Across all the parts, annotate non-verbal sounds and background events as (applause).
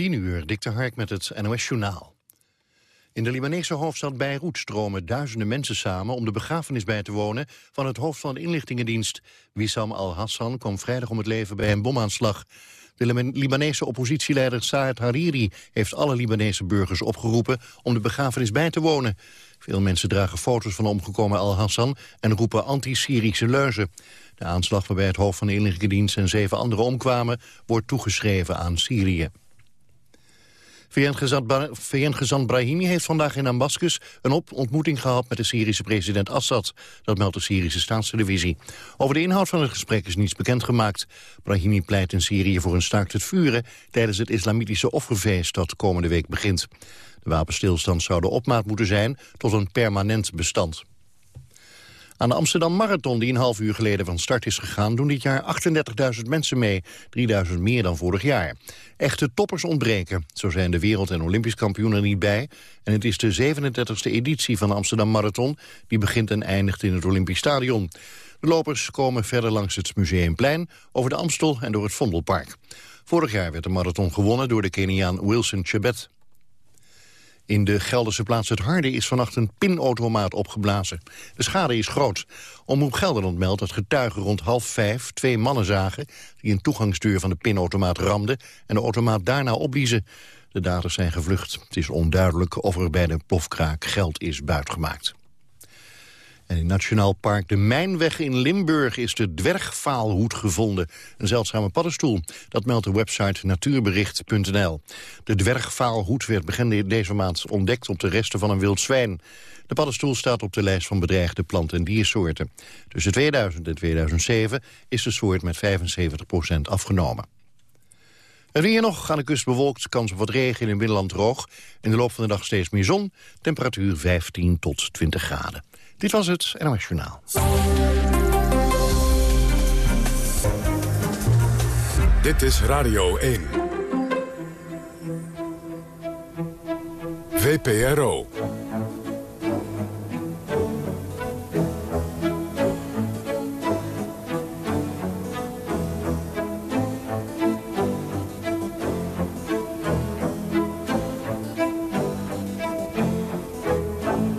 10 uur, Dick Hark met het NOS-journaal. In de Libanese hoofdstad Beirut stromen duizenden mensen samen... om de begrafenis bij te wonen van het hoofd van de inlichtingendienst. Wissam al-Hassan kwam vrijdag om het leven bij een bomaanslag. De Libanese oppositieleider Saad Hariri heeft alle Libanese burgers opgeroepen... om de begrafenis bij te wonen. Veel mensen dragen foto's van de omgekomen al-Hassan... en roepen anti-Syrische leuzen. De aanslag waarbij het hoofd van de inlichtingendienst en zeven anderen omkwamen... wordt toegeschreven aan Syrië. VN-gezant Brahimi heeft vandaag in Damascus een ontmoeting gehad met de Syrische president Assad. Dat meldt de Syrische staatstelevisie. Over de inhoud van het gesprek is niets bekendgemaakt. Brahimi pleit in Syrië voor een staakt het vuren tijdens het islamitische offerfeest dat komende week begint. De wapenstilstand zou de opmaat moeten zijn tot een permanent bestand. Aan de Amsterdam Marathon, die een half uur geleden van start is gegaan... doen dit jaar 38.000 mensen mee, 3.000 meer dan vorig jaar. Echte toppers ontbreken. Zo zijn de wereld- en olympisch kampioenen niet bij. En het is de 37e editie van de Amsterdam Marathon... die begint en eindigt in het Olympisch Stadion. De lopers komen verder langs het Museumplein, over de Amstel en door het Vondelpark. Vorig jaar werd de marathon gewonnen door de Keniaan Wilson Chebet. In de Gelderse plaats Het Harde is vannacht een pinautomaat opgeblazen. De schade is groot. Omroep Gelderland meldt dat getuigen rond half vijf twee mannen zagen... die een toegangsdeur van de pinautomaat ramden en de automaat daarna opbliezen. De daders zijn gevlucht. Het is onduidelijk of er bij de plofkraak geld is buitgemaakt. En in Nationaal Park de Mijnweg in Limburg is de dwergvaalhoed gevonden. Een zeldzame paddenstoel. Dat meldt de website natuurbericht.nl. De dwergvaalhoed werd begin deze maand ontdekt op de resten van een wild zwijn. De paddenstoel staat op de lijst van bedreigde plant- en diersoorten. Tussen 2000 en 2007 is de soort met 75% afgenomen. Het weer nog, aan de kust bewolkt, kans op wat regen in het binnenland droog. In de loop van de dag steeds meer zon, temperatuur 15 tot 20 graden. Dit was het NOS Journaal. Dit is Radio 1. VPRO.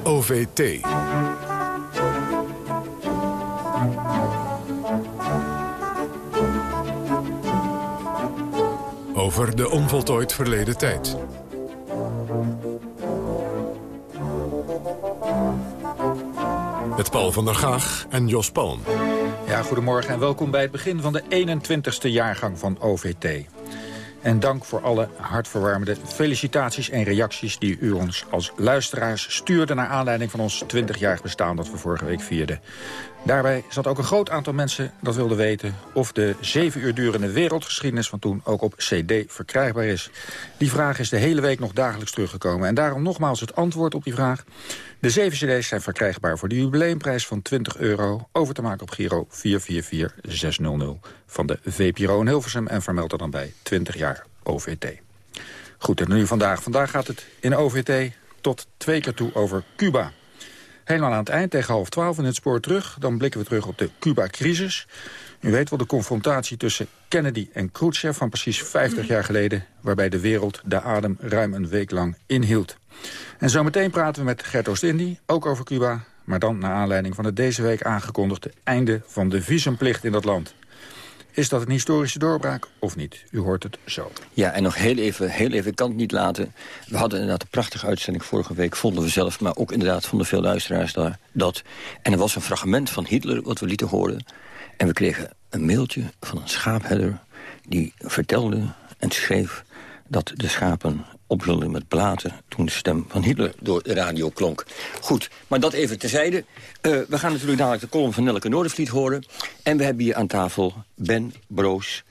OVT. Over de onvoltooid verleden tijd. Met Paul van der Gaag en Jos Palm. Ja, goedemorgen en welkom bij het begin van de 21ste jaargang van OVT. En dank voor alle hartverwarmende felicitaties en reacties... die u ons als luisteraars stuurde... naar aanleiding van ons 20-jarig bestaan dat we vorige week vierden. Daarbij zat ook een groot aantal mensen dat wilde weten... of de zeven uur durende wereldgeschiedenis van toen ook op cd verkrijgbaar is. Die vraag is de hele week nog dagelijks teruggekomen. En daarom nogmaals het antwoord op die vraag. De zeven cd's zijn verkrijgbaar voor de jubileumprijs van 20 euro... over te maken op Giro 444600 van de VPRO in Hilversum... en vermeld er dan bij 20 jaar OVT. Goed, en nu vandaag. Vandaag gaat het in OVT tot twee keer toe over Cuba... Helemaal aan het eind, tegen half twaalf in het spoor terug. Dan blikken we terug op de Cuba-crisis. U weet wel de confrontatie tussen Kennedy en Khrushchev van precies 50 jaar geleden... waarbij de wereld de adem ruim een week lang inhield. En zometeen praten we met Gert Oost-Indie, ook over Cuba... maar dan naar aanleiding van het deze week aangekondigde einde van de visumplicht in dat land. Is dat een historische doorbraak of niet? U hoort het zo. Ja, en nog heel even, heel even, ik kan het niet laten. We hadden inderdaad een prachtige uitzending vorige week, vonden we zelf... maar ook inderdaad vonden veel luisteraars daar dat. En er was een fragment van Hitler wat we lieten horen. En we kregen een mailtje van een schaapherder... die vertelde en schreef dat de schapen opvulden met blaten... toen de stem van Hitler door de radio klonk. Goed, maar dat even terzijde. Uh, we gaan natuurlijk dadelijk de column van Nelke Noordervliet horen. En we hebben hier aan tafel Ben Broos,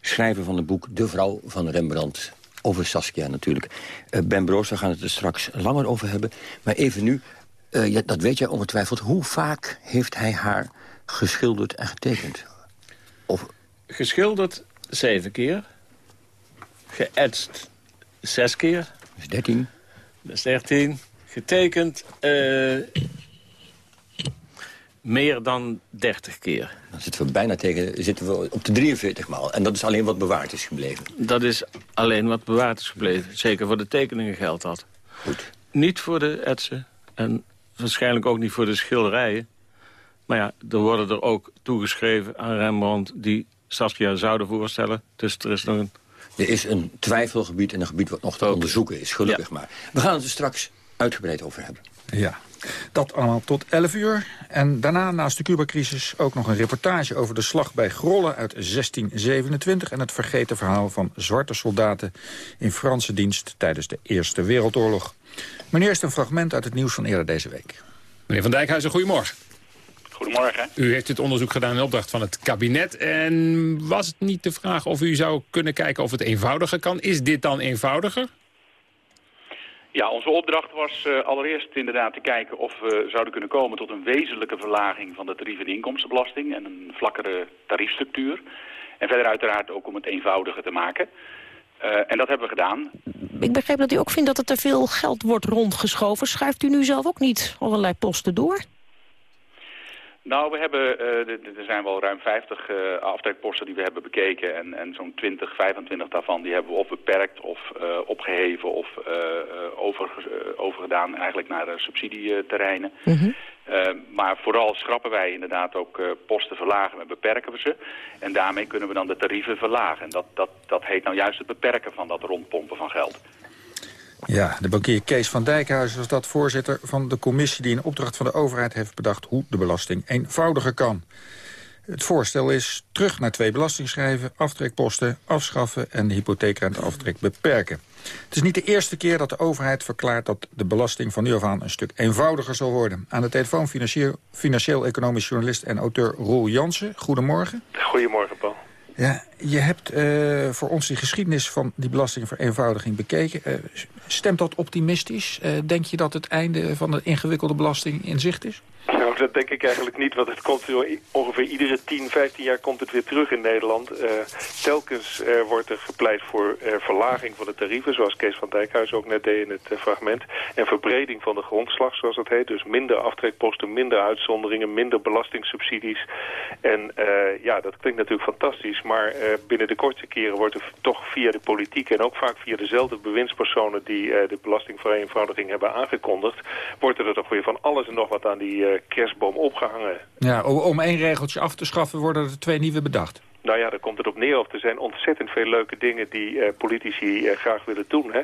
schrijver van het boek De Vrouw van Rembrandt. Over Saskia natuurlijk. Uh, ben Broos, we gaan het er straks langer over hebben. Maar even nu, ja, dat weet jij ongetwijfeld. Hoe vaak heeft hij haar geschilderd en getekend? Of... Geschilderd zeven keer. Geëtst zes keer. Dat is dertien. Dat is dertien. Getekend uh, meer dan 30 keer. Dan zitten we bijna tegen zitten we op de 43 maal. En dat is alleen wat bewaard is gebleven. Dat is alleen wat bewaard is gebleven. Zeker voor de tekeningen geldt dat. Goed. Niet voor de etsen en waarschijnlijk ook niet voor de schilderijen. Maar ja, er worden er ook toegeschreven aan Rembrandt... die Saskia zouden voorstellen. Dus er is nog een... Er is een twijfelgebied en een gebied wat nog te onderzoeken is, gelukkig maar. We gaan het er straks uitgebreid over hebben. Ja, dat allemaal tot 11 uur. En daarna, naast de Cuba-crisis, ook nog een reportage over de slag bij Grollen uit 1627... en het vergeten verhaal van zwarte soldaten in Franse dienst tijdens de Eerste Wereldoorlog. Meneer, eerst een fragment uit het nieuws van eerder deze week. Meneer Van Dijkhuizen, goedemorgen. Goedemorgen. U heeft dit onderzoek gedaan in opdracht van het kabinet. En was het niet de vraag of u zou kunnen kijken of het eenvoudiger kan? Is dit dan eenvoudiger? Ja, onze opdracht was uh, allereerst inderdaad te kijken of we zouden kunnen komen tot een wezenlijke verlaging van de tarief- en inkomstenbelasting en een vlakkere tariefstructuur. En verder uiteraard ook om het eenvoudiger te maken. Uh, en dat hebben we gedaan. Ik begreep dat u ook vindt dat er te veel geld wordt rondgeschoven. Schuift u nu zelf ook niet allerlei posten door? Nou, we hebben, uh, er zijn wel ruim 50 uh, aftrekposten die we hebben bekeken. En, en zo'n 20, 25 daarvan die hebben we of beperkt of uh, opgeheven of over, overgedaan eigenlijk naar subsidieterreinen. Mm -hmm. maar vooral schrappen wij inderdaad ook posten verlagen en beperken we ze. En daarmee kunnen we dan de tarieven verlagen. En dat, dat, dat heet nou juist het beperken van dat rondpompen van geld. Ja, de bankier Kees van Dijkhuizen was dat voorzitter van de commissie... die in opdracht van de overheid heeft bedacht hoe de belasting eenvoudiger kan. Het voorstel is terug naar twee belastingschrijven, aftrekposten afschaffen en de hypotheekrenteaftrek beperken. Het is niet de eerste keer dat de overheid verklaart dat de belasting van nu af aan een stuk eenvoudiger zal worden. Aan de telefoon financieel-economisch journalist en auteur Roel Jansen. Goedemorgen. Goedemorgen, Paul. Ja, je hebt uh, voor ons die geschiedenis van die belastingvereenvoudiging bekeken. Uh, stemt dat optimistisch? Uh, denk je dat het einde van de ingewikkelde belasting in zicht is? Dat denk ik eigenlijk niet, want het komt ongeveer iedere 10, 15 jaar komt het weer terug in Nederland. Uh, telkens uh, wordt er gepleit voor uh, verlaging van de tarieven, zoals Kees van Dijkhuis ook net deed in het fragment. En verbreding van de grondslag, zoals dat heet. Dus minder aftrekposten, minder uitzonderingen, minder belastingssubsidies. En ja, dat klinkt natuurlijk fantastisch, maar binnen de kortste keren wordt er toch via de politiek en ook vaak via dezelfde bewindspersonen die de belastingvereenvoudiging hebben aangekondigd, wordt er toch weer van alles en nog wat aan die kerstboom opgehangen. Ja, om één regeltje af te schaffen worden er twee nieuwe bedacht. Nou ja, daar komt het op neer. Of er zijn ontzettend veel leuke dingen die uh, politici uh, graag willen doen. Hè?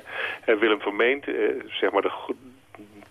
Uh, Willem Vermeend, zeg maar de,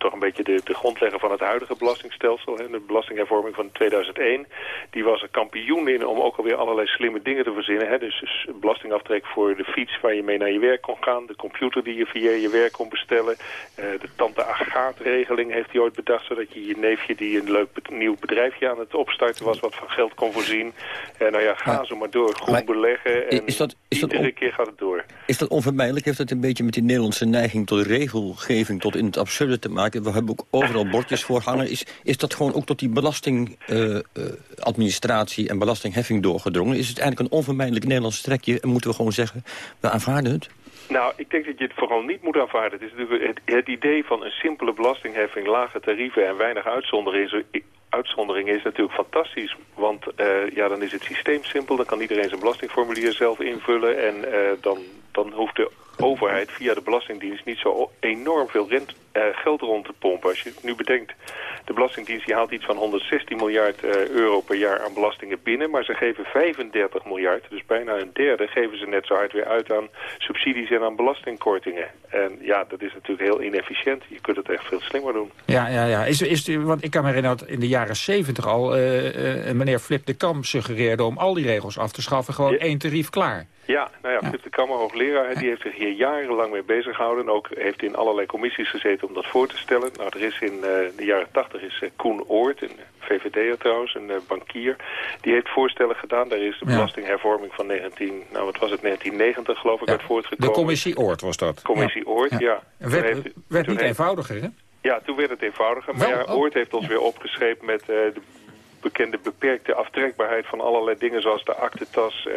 toch een beetje de, de grondlegger van het huidige belastingstelsel. Hè, de belastinghervorming van 2001. Die was een kampioen in om ook alweer allerlei slimme dingen te verzinnen. Hè. Dus, dus belastingaftrek voor de fiets waar je mee naar je werk kon gaan. De computer die je via je werk kon bestellen. Uh, de tante Agaat-regeling heeft hij ooit bedacht. Zodat je je neefje die een leuk be nieuw bedrijfje aan het opstarten was. Wat van geld kon voorzien. En nou ja, ga maar, zo maar door. Groen maar, beleggen. En is dat, is iedere dat keer gaat het door. Is dat onvermijdelijk? Heeft dat een beetje met die Nederlandse neiging tot regelgeving, tot in het absurde te maken? We hebben ook overal bordjes voor hangen. Is, is dat gewoon ook tot die belastingadministratie uh, uh, en belastingheffing doorgedrongen? Is het eigenlijk een onvermijdelijk Nederlands trekje en moeten we gewoon zeggen, we aanvaarden het? Nou, ik denk dat je het vooral niet moet aanvaarden. Het, is het, het idee van een simpele belastingheffing, lage tarieven en weinig uitzonderingen is, uitzonderingen is natuurlijk fantastisch. Want uh, ja, dan is het systeem simpel. Dan kan iedereen zijn belastingformulier zelf invullen. En dan, dan hoeft de overheid via de Belastingdienst niet zo enorm veel rent, uh, geld rond te pompen. Als je nu bedenkt, de Belastingdienst die haalt iets van 116 miljard uh, euro per jaar aan belastingen binnen. Maar ze geven 35 miljard, dus bijna een derde, geven ze net zo hard weer uit aan subsidies en aan belastingkortingen. En ja, dat is natuurlijk heel inefficiënt. Je kunt het echt veel slimmer doen. Ja, ja, ja. Is, is, want ik kan me herinneren dat in de jaren 70 al uh, meneer Flip de Kam suggereerde om al die regels af te schaffen. Gewoon ja. één tarief klaar. Ja, nou ja. Flip de Kammer, hoogleraar, die heeft zich hier jarenlang mee bezig gehouden. Ook heeft in allerlei commissies gezeten om dat voor te stellen. Nou, er is in uh, de jaren tachtig is uh, Koen Oort, een VVD'er trouwens, een bankier. Die heeft voorstellen gedaan. Daar is de ja. belastinghervorming van 19, nou wat was het, 1990 geloof ik, ja. uit voortgekomen. De commissie Oort was dat. Commissie Oort, ja. Werd, heeft, werd niet eenvoudiger, hè? Ja, toen werd het eenvoudiger. Maar Wel, ja, Oort heeft ons oh. weer opgeschreven met de bekende beperkte aftrekbaarheid van allerlei dingen zoals de aktentas, uh,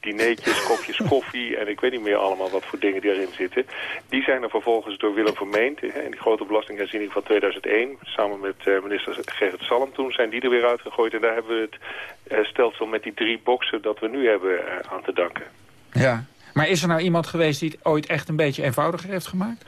dineetjes, kopjes (laughs) koffie en ik weet niet meer allemaal wat voor dingen die erin zitten. Die zijn er vervolgens door Willem Vermeend in die grote belastingherziening van 2001, samen met uh, minister Gerrit Salm toen, zijn die er weer uitgegooid en daar hebben we het uh, stelsel met die drie boxen dat we nu hebben aan te danken. Ja, maar is er nou iemand geweest die het ooit echt een beetje eenvoudiger heeft gemaakt?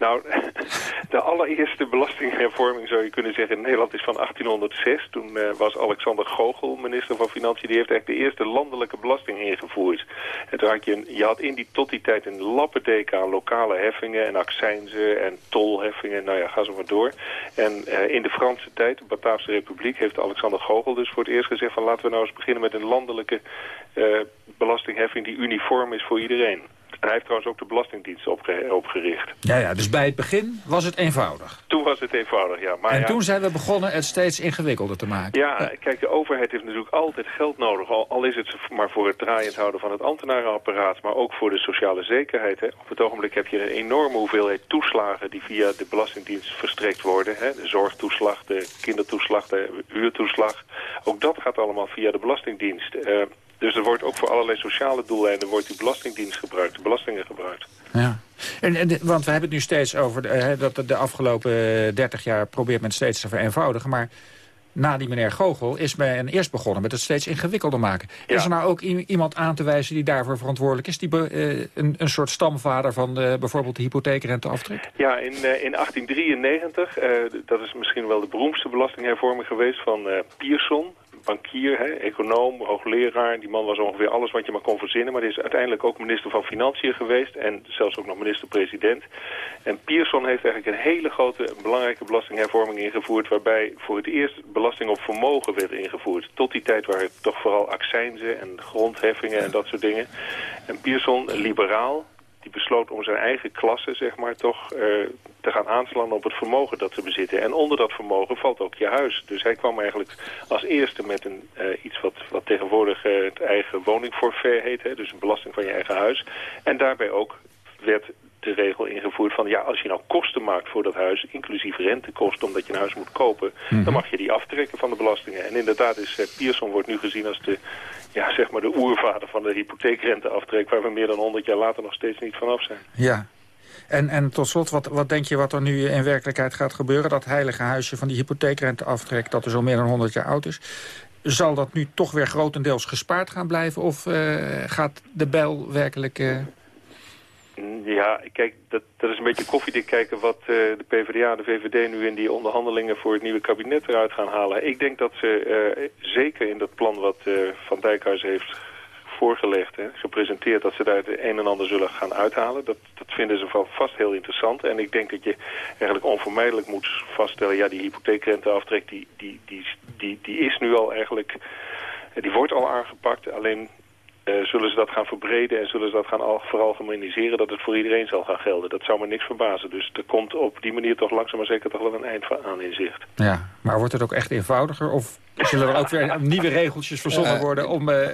Nou, (laughs) de allereerste belastinghervorming zou je kunnen zeggen in Nederland is van 1806. Toen uh, was Alexander Gogel minister van Financiën. Die heeft eigenlijk de eerste landelijke belasting ingevoerd. En toen had je, een, je had in die, tot die tijd een lappendeken aan lokale heffingen en accijnzen en tolheffingen. Nou ja, ga zo maar door. En uh, in de Franse tijd, de Bataafse Republiek, heeft Alexander Gogel dus voor het eerst gezegd van laten we nou eens beginnen met een landelijke uh, belastingheffing die uniform is voor iedereen. En hij heeft trouwens ook de Belastingdienst opge opgericht. Ja, ja, dus bij het begin was het eenvoudig? Toen was het eenvoudig, ja. Maar en ja, toen zijn we begonnen het steeds ingewikkelder te maken. Ja, kijk, de overheid heeft natuurlijk altijd geld nodig. Al, al is het maar voor het draaiend houden van het ambtenarenapparaat... maar ook voor de sociale zekerheid. Hè. Op het ogenblik heb je een enorme hoeveelheid toeslagen... die via de Belastingdienst verstrekt worden. Hè. De zorgtoeslag, de kindertoeslag, de huurtoeslag. Ook dat gaat allemaal via de Belastingdienst. Uh, dus er wordt ook voor allerlei sociale doeleinden wordt die belastingdienst gebruikt, de belastingen gebruikt. Ja. En, en want we hebben het nu steeds over de, dat de afgelopen 30 jaar probeert men steeds te vereenvoudigen. Maar na die meneer Gogel is men eerst begonnen met het steeds ingewikkelder maken. Ja. Is er nou ook iemand aan te wijzen die daarvoor verantwoordelijk is? Die uh, een, een soort stamvader van bijvoorbeeld de hypotheekrenteaftrek? Ja, in, uh, in 1893, dat is misschien wel de beroemdste belastinghervorming geweest van Pierson bankier, hè, econoom, hoogleraar. Die man was ongeveer alles wat je maar kon verzinnen. Maar hij is uiteindelijk ook minister van Financiën geweest. En zelfs ook nog minister-president. En Pierson heeft eigenlijk een hele grote, belangrijke belastinghervorming ingevoerd. Waarbij voor het eerst belasting op vermogen werd ingevoerd. Tot die tijd waren het toch vooral accijnzen en grondheffingen en dat soort dingen. En Pierson, liberaal, die besloot om zijn eigen klasse, zeg maar, toch uh, te gaan aanslaan op het vermogen dat ze bezitten. En onder dat vermogen valt ook je huis. Dus hij kwam eigenlijk als eerste met een, uh, iets wat, wat tegenwoordig uh, het eigen woningforfait heet. Hè, dus een belasting van je eigen huis. En daarbij ook werd de regel ingevoerd van... ja, als je nou kosten maakt voor dat huis, inclusief rentekosten... omdat je een huis moet kopen, dan mhm. mag je die aftrekken van de belastingen. En inderdaad is uh, Pierson wordt nu gezien als de, ja, zeg maar de oervader van de hypotheekrenteaftrek... waar we meer dan 100 jaar later nog steeds niet vanaf zijn. Ja, en, en tot slot, wat, wat denk je wat er nu in werkelijkheid gaat gebeuren? Dat heilige huisje van die hypotheekrenteaftrek, dat er zo meer dan 100 jaar oud is. Zal dat nu toch weer grotendeels gespaard gaan blijven? Of uh, gaat de bel werkelijk... Uh... Ja, kijk, dat, dat is een beetje koffiedik kijken wat uh, de PvdA en de VVD nu in die onderhandelingen voor het nieuwe kabinet eruit gaan halen. Ik denk dat ze zeker in dat plan wat Van Dijkhuis heeft voorgelegd, gepresenteerd... dat ze daar het een en ander zullen gaan uithalen. Dat, dat vinden ze vast heel interessant. En ik denk dat je eigenlijk onvermijdelijk moet vaststellen... ja, die hypotheekrenteaftrek die, die, die, die, die is nu al eigenlijk... die wordt al aangepakt, alleen zullen ze dat gaan verbreden en zullen ze dat gaan al, veralgemeniseren... dat het voor iedereen zal gaan gelden. Dat zou me niks verbazen. Dus er komt op die manier toch langzaam maar zeker toch wel een eind aan in zicht. Ja, maar wordt het ook echt eenvoudiger? Of zullen er ook weer (laughs) nieuwe regeltjes verzonnen uh, worden... om, uh,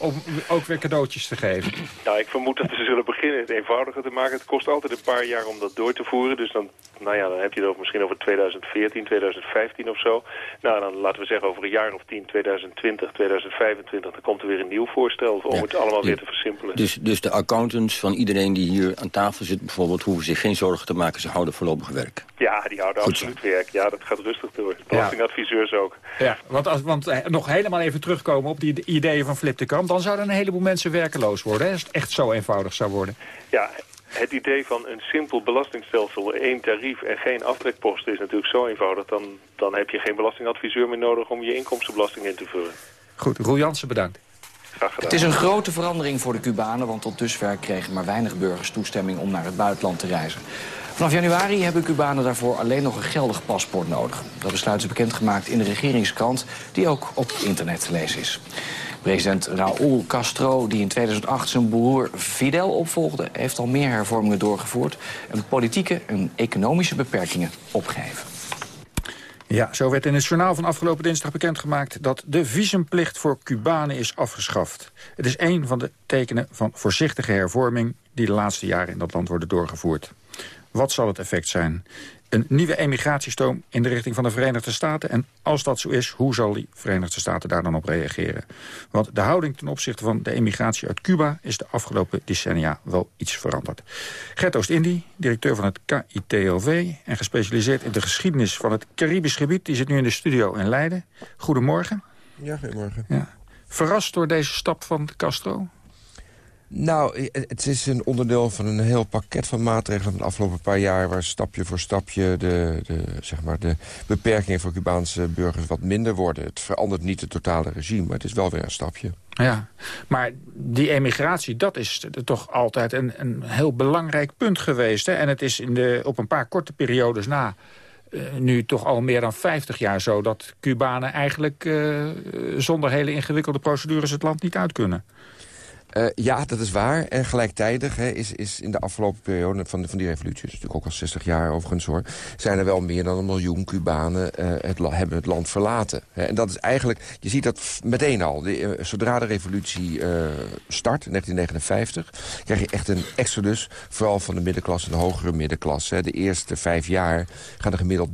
om ook weer cadeautjes te geven? Nou, ik vermoed dat ze zullen beginnen het eenvoudiger te maken. Het kost altijd een paar jaar om dat door te voeren. Dus dan, nou ja, dan heb je het over, misschien over 2014, 2015 of zo. Nou, dan laten we zeggen over een jaar of 10, 2020, 2025... dan komt er weer een nieuw voorstel om ja. het allemaal weer te versimpelen. Dus, dus de accountants van iedereen die hier aan tafel zit bijvoorbeeld... hoeven zich geen zorgen te maken, ze houden voorlopig werk. Ja, die houden Goed absoluut zo. werk. Ja, dat gaat rustig door. Belastingadviseurs ook. Ja, want, als, want eh, nog helemaal even terugkomen op die ideeën van Flip de Kamp dan zouden een heleboel mensen werkeloos worden. Hè, als het echt zo eenvoudig zou worden. Ja, het idee van een simpel belastingstelsel, één tarief en geen aftrekposten is natuurlijk zo eenvoudig. Dan, dan heb je geen belastingadviseur meer nodig om je inkomstenbelasting in te vullen. Goed, Roel Jansen bedankt. Het is een grote verandering voor de Cubanen, want tot dusver kregen maar weinig burgers toestemming om naar het buitenland te reizen. Vanaf januari hebben Cubanen daarvoor alleen nog een geldig paspoort nodig. Dat besluit is bekendgemaakt in de regeringskrant, die ook op internet te lezen is. President Raúl Castro, die in 2008 zijn broer Fidel opvolgde... heeft al meer hervormingen doorgevoerd... en politieke en economische beperkingen opgegeven. Ja, zo werd in het journaal van afgelopen dinsdag bekendgemaakt... dat de visumplicht voor Cubanen is afgeschaft. Het is een van de tekenen van voorzichtige hervorming... die de laatste jaren in dat land worden doorgevoerd. Wat zal het effect zijn? Een nieuwe emigratiestroom in de richting van de Verenigde Staten? En als dat zo is, hoe zal die Verenigde Staten daar dan op reageren? Want de houding ten opzichte van de emigratie uit Cuba... is de afgelopen decennia wel iets veranderd. Gert Oost-Indie, directeur van het KITOV... en gespecialiseerd in de geschiedenis van het Caribisch gebied... die zit nu in de studio in Leiden. Goedemorgen. Ja, goedemorgen. Ja. Verrast door deze stap van Castro? Nou, het is een onderdeel van een heel pakket van maatregelen van de afgelopen paar jaar... waar stapje voor stapje de, de, zeg maar de beperkingen voor Cubaanse burgers wat minder worden. Het verandert niet het totale regime, maar het is wel weer een stapje. Ja, maar die emigratie, dat is toch altijd een, een heel belangrijk punt geweest. Hè? En het is in de, op een paar korte periodes na... Uh, nu toch al meer dan 50 jaar zo... dat Cubanen eigenlijk uh, zonder hele ingewikkelde procedures het land niet uit kunnen. Uh, ja, dat is waar. En gelijktijdig hè, is, is in de afgelopen periode van, van die revolutie... dus natuurlijk ook al 60 jaar overigens hoor... zijn er wel meer dan een miljoen Cubanen uh, het, hebben het land verlaten. Hè. En dat is eigenlijk... Je ziet dat meteen al. De, uh, zodra de revolutie start, in 1959... krijg je echt een exodus, vooral van de middenklasse en de hogere middenklasse. Hè. De eerste vijf jaar gaan er gemiddeld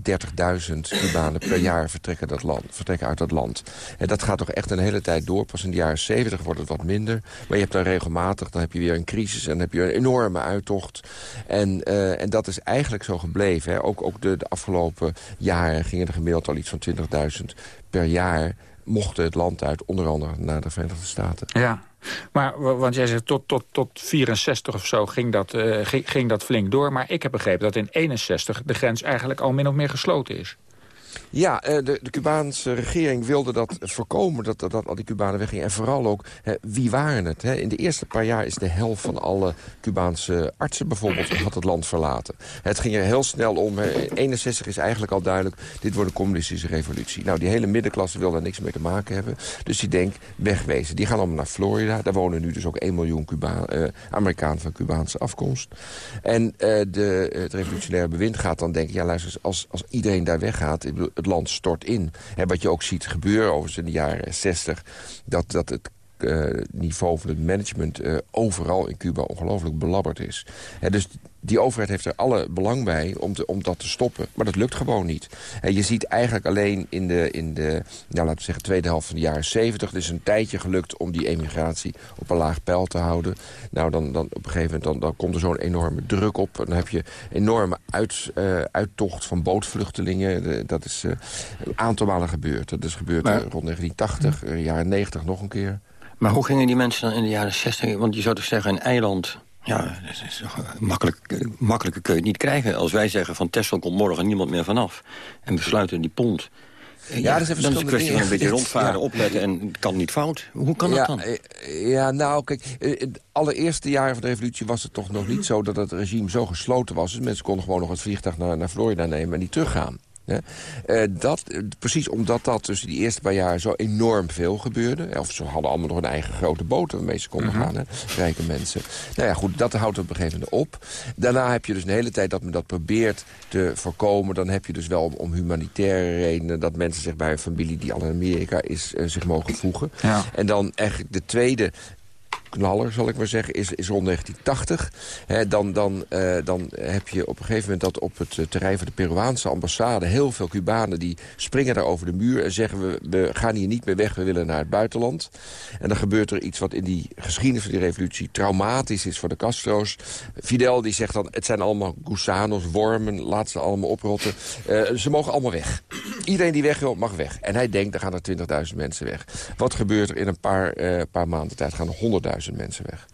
30.000 Cubanen per jaar vertrekken, dat land, vertrekken uit dat land. En dat gaat toch echt een hele tijd door. Pas in de jaren 70 wordt het wat minder. Maar je dan regelmatig, dan heb je weer een crisis... en dan heb je een enorme uittocht. En, uh, en dat is eigenlijk zo gebleven. Hè. Ook, ook de, de afgelopen jaren gingen er gemiddeld al iets van 20.000 per jaar... mochten het land uit, onder andere naar de Verenigde Staten. Ja, maar, want jij zegt tot, tot, tot 64 of zo ging dat, uh, ging, ging dat flink door. Maar ik heb begrepen dat in 61 de grens eigenlijk al min of meer gesloten is. Ja, de, de Cubaanse regering wilde dat voorkomen, dat, dat, dat al die Cubanen weggingen. En vooral ook, hè, wie waren het? Hè? In de eerste paar jaar is de helft van alle Cubaanse artsen bijvoorbeeld had het land verlaten. Het ging er heel snel om. Hè. 61 is eigenlijk al duidelijk, dit wordt een communistische revolutie. Nou, die hele middenklasse wil daar niks mee te maken hebben. Dus die denkt, wegwezen. Die gaan allemaal naar Florida. Daar wonen nu dus ook 1 miljoen Cuba uh, Amerikanen van Cubaanse afkomst. En uh, de, het revolutionaire bewind gaat dan denken, ja luister als, als iedereen daar weggaat het land stort in. En wat je ook ziet gebeuren overigens in de jaren 60... dat, dat het niveau van het management uh, overal in Cuba ongelooflijk belabberd is. He, dus die overheid heeft er alle belang bij om, te, om dat te stoppen. Maar dat lukt gewoon niet. En je ziet eigenlijk alleen in de, in de nou, laten we zeggen, tweede helft van de jaren 70... het is een tijdje gelukt om die emigratie op een laag pijl te houden. Nou, dan, dan op een gegeven moment dan, dan komt er zo'n enorme druk op. En dan heb je enorme uit, uh, uittocht van bootvluchtelingen. De, dat is uh, een aantal malen gebeurd. Dat is gebeurd maar, rond 1980, hm. jaren 90 nog een keer. Maar hoe gingen die mensen dan in de jaren 60? Want je zou toch zeggen, een eiland... Ja, dat is makkelijk, makkelijker kun je het niet krijgen. Als wij zeggen van Texel komt morgen niemand meer vanaf... en besluiten die pont... Ja, ja, dat is dan is het een kwestie van een beetje rondvaren, ja. opletten en het kan niet fout. Hoe kan ja, dat dan? Ja, nou, kijk, de allereerste jaren van de revolutie was het toch nog niet zo... dat het regime zo gesloten was. Dus mensen konden gewoon nog het vliegtuig naar, naar Florida nemen en niet teruggaan. Uh, dat, precies omdat dat tussen die eerste paar jaar zo enorm veel gebeurde. Of ze hadden allemaal nog een eigen grote boot waarmee ze konden mm -hmm. gaan, hè, rijke mensen. Nou ja, goed, dat houdt op een gegeven moment op. Daarna heb je dus een hele tijd dat men dat probeert te voorkomen. Dan heb je dus wel om, humanitaire redenen... dat mensen zich bij een familie die al in Amerika is, uh, zich mogen voegen. Ja. En dan eigenlijk de tweede knaller, zal ik maar zeggen, is, rond 1980. He, dan, dan, uh, dan heb je op een gegeven moment dat op het terrein van de Peruaanse ambassade... heel veel Cubanen die springen daar over de muur en zeggen... We, we gaan hier niet meer weg, we willen naar het buitenland. En dan gebeurt er iets wat in die geschiedenis van die revolutie... traumatisch is voor de Castro's. Fidel die zegt dan, het zijn allemaal gusanos, wormen, laat ze allemaal oprotten. Uh, ze mogen allemaal weg. Iedereen die weg wil, mag weg. En hij denkt, er gaan er 20.000 mensen weg. Wat gebeurt er in een paar, paar maanden tijd? gaan er 100.000 mensen weg.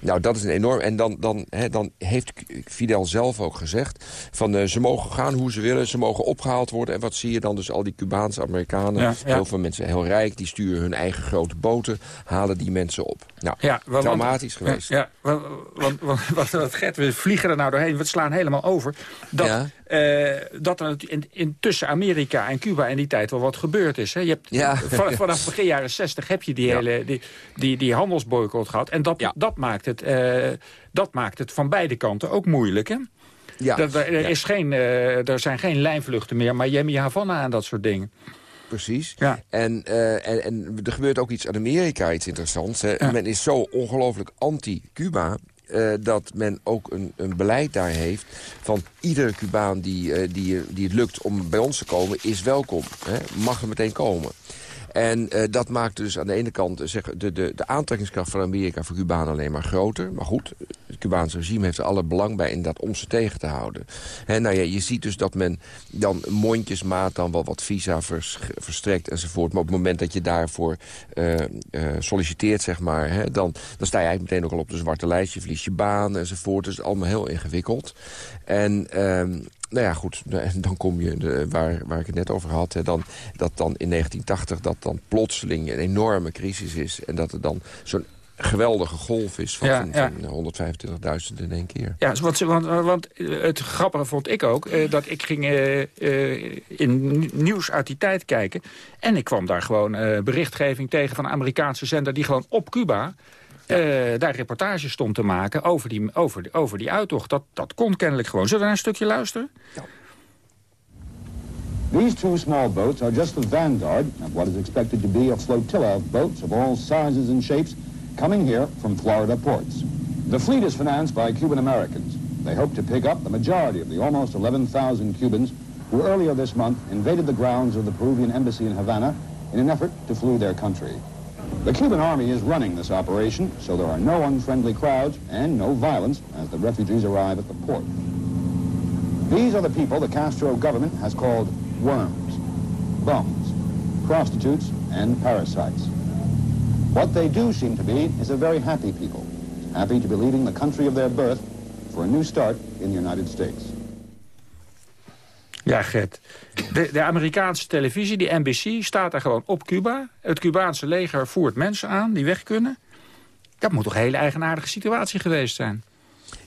Nou, dat is een enorm... En dan, dan, dan heeft Fidel zelf ook gezegd... van uh, ze mogen gaan hoe ze willen, ze mogen opgehaald worden. En wat zie je dan? Dus al die Cubaanse Amerikanen, ja, ja. heel veel mensen heel rijk... die sturen hun eigen grote boten, halen die mensen op. Nou, ja, want, traumatisch want, geweest. Ja, want, want, want, wat, Gert, we vliegen er nou doorheen, we slaan helemaal over... dat, ja. Uh, dat er in, in, tussen Amerika en Cuba in die tijd wel wat gebeurd is. Hè? Je hebt, ja. (laughs) van, vanaf begin jaren 60 heb je die, hele, die, die, die handelsboycott gehad. En dat, dat maakt het, uh, dat maakt het van beide kanten ook moeilijk, hè? Ja. Er, er, is geen, uh, er zijn geen lijnvluchten meer, Miami, Havana en dat soort dingen. Precies. Ja. En, uh, en, en er gebeurt ook iets in Amerika, iets interessants. Hè. Ja. Men is zo ongelooflijk anti-Cuba... uh, dat men ook een, een, beleid daar heeft... van iedere Cubaan die, uh, die, die het lukt om bij ons te komen, is welkom. Hè? Mag er meteen komen. En uh, dat maakt dus aan de ene kant zeg, de, de, de aantrekkingskracht van Amerika voor Cubanen alleen maar groter. Maar goed, het Cubaanse regime heeft er alle belang bij in dat om ze tegen te houden. Nou ja, je ziet dus dat men dan mondjesmaat dan wel wat visa vers, verstrekt enzovoort. Maar op het moment dat je daarvoor uh, solliciteert, zeg maar, dan, dan sta je eigenlijk meteen ook al op de zwarte lijst. Je je baan enzovoort. Dus allemaal heel ingewikkeld. En... Nou ja, goed, dan kom je de, waar, waar ik het net over had. Hè, dan, dat dan in 1980 dat dan plotseling een enorme crisis is. En dat er dan zo'n geweldige golf is van, Ja, ja. van 125.000 in één keer. Ja, want, want, want het grappige vond ik ook, eh, dat ik ging eh, eh, in nieuws uit die tijd kijken. En ik kwam daar gewoon eh, berichtgeving tegen van een Amerikaanse zender... die gewoon op Cuba eh, daar reportages stond te maken over die, over, over die uittocht. Dat, dat kon kennelijk gewoon. Zullen we naar een stukje luisteren? These two small boats are just the vanguard of what is expected to be a flotilla of boats of all sizes and shapes coming here from Florida ports. The fleet is financed by Cuban Americans. They hope to pick up the majority of the almost 11,000 Cubans who earlier this month invaded the grounds of the Peruvian embassy in Havana in an effort to flee their country. The Cuban army is running this operation, so there are no unfriendly crowds and no violence as the refugees arrive at the port. These are the people the Castro government has called worms, bums, prostitutes, and parasites. What they do seem to be is a very happy people, happy to be leaving the country of their birth for a new start in the United States. Ja, Gert. De, de Amerikaanse televisie, die NBC, staat daar gewoon op Cuba. Het Cubaanse leger voert mensen aan die weg kunnen. Dat moet toch een hele eigenaardige situatie geweest zijn?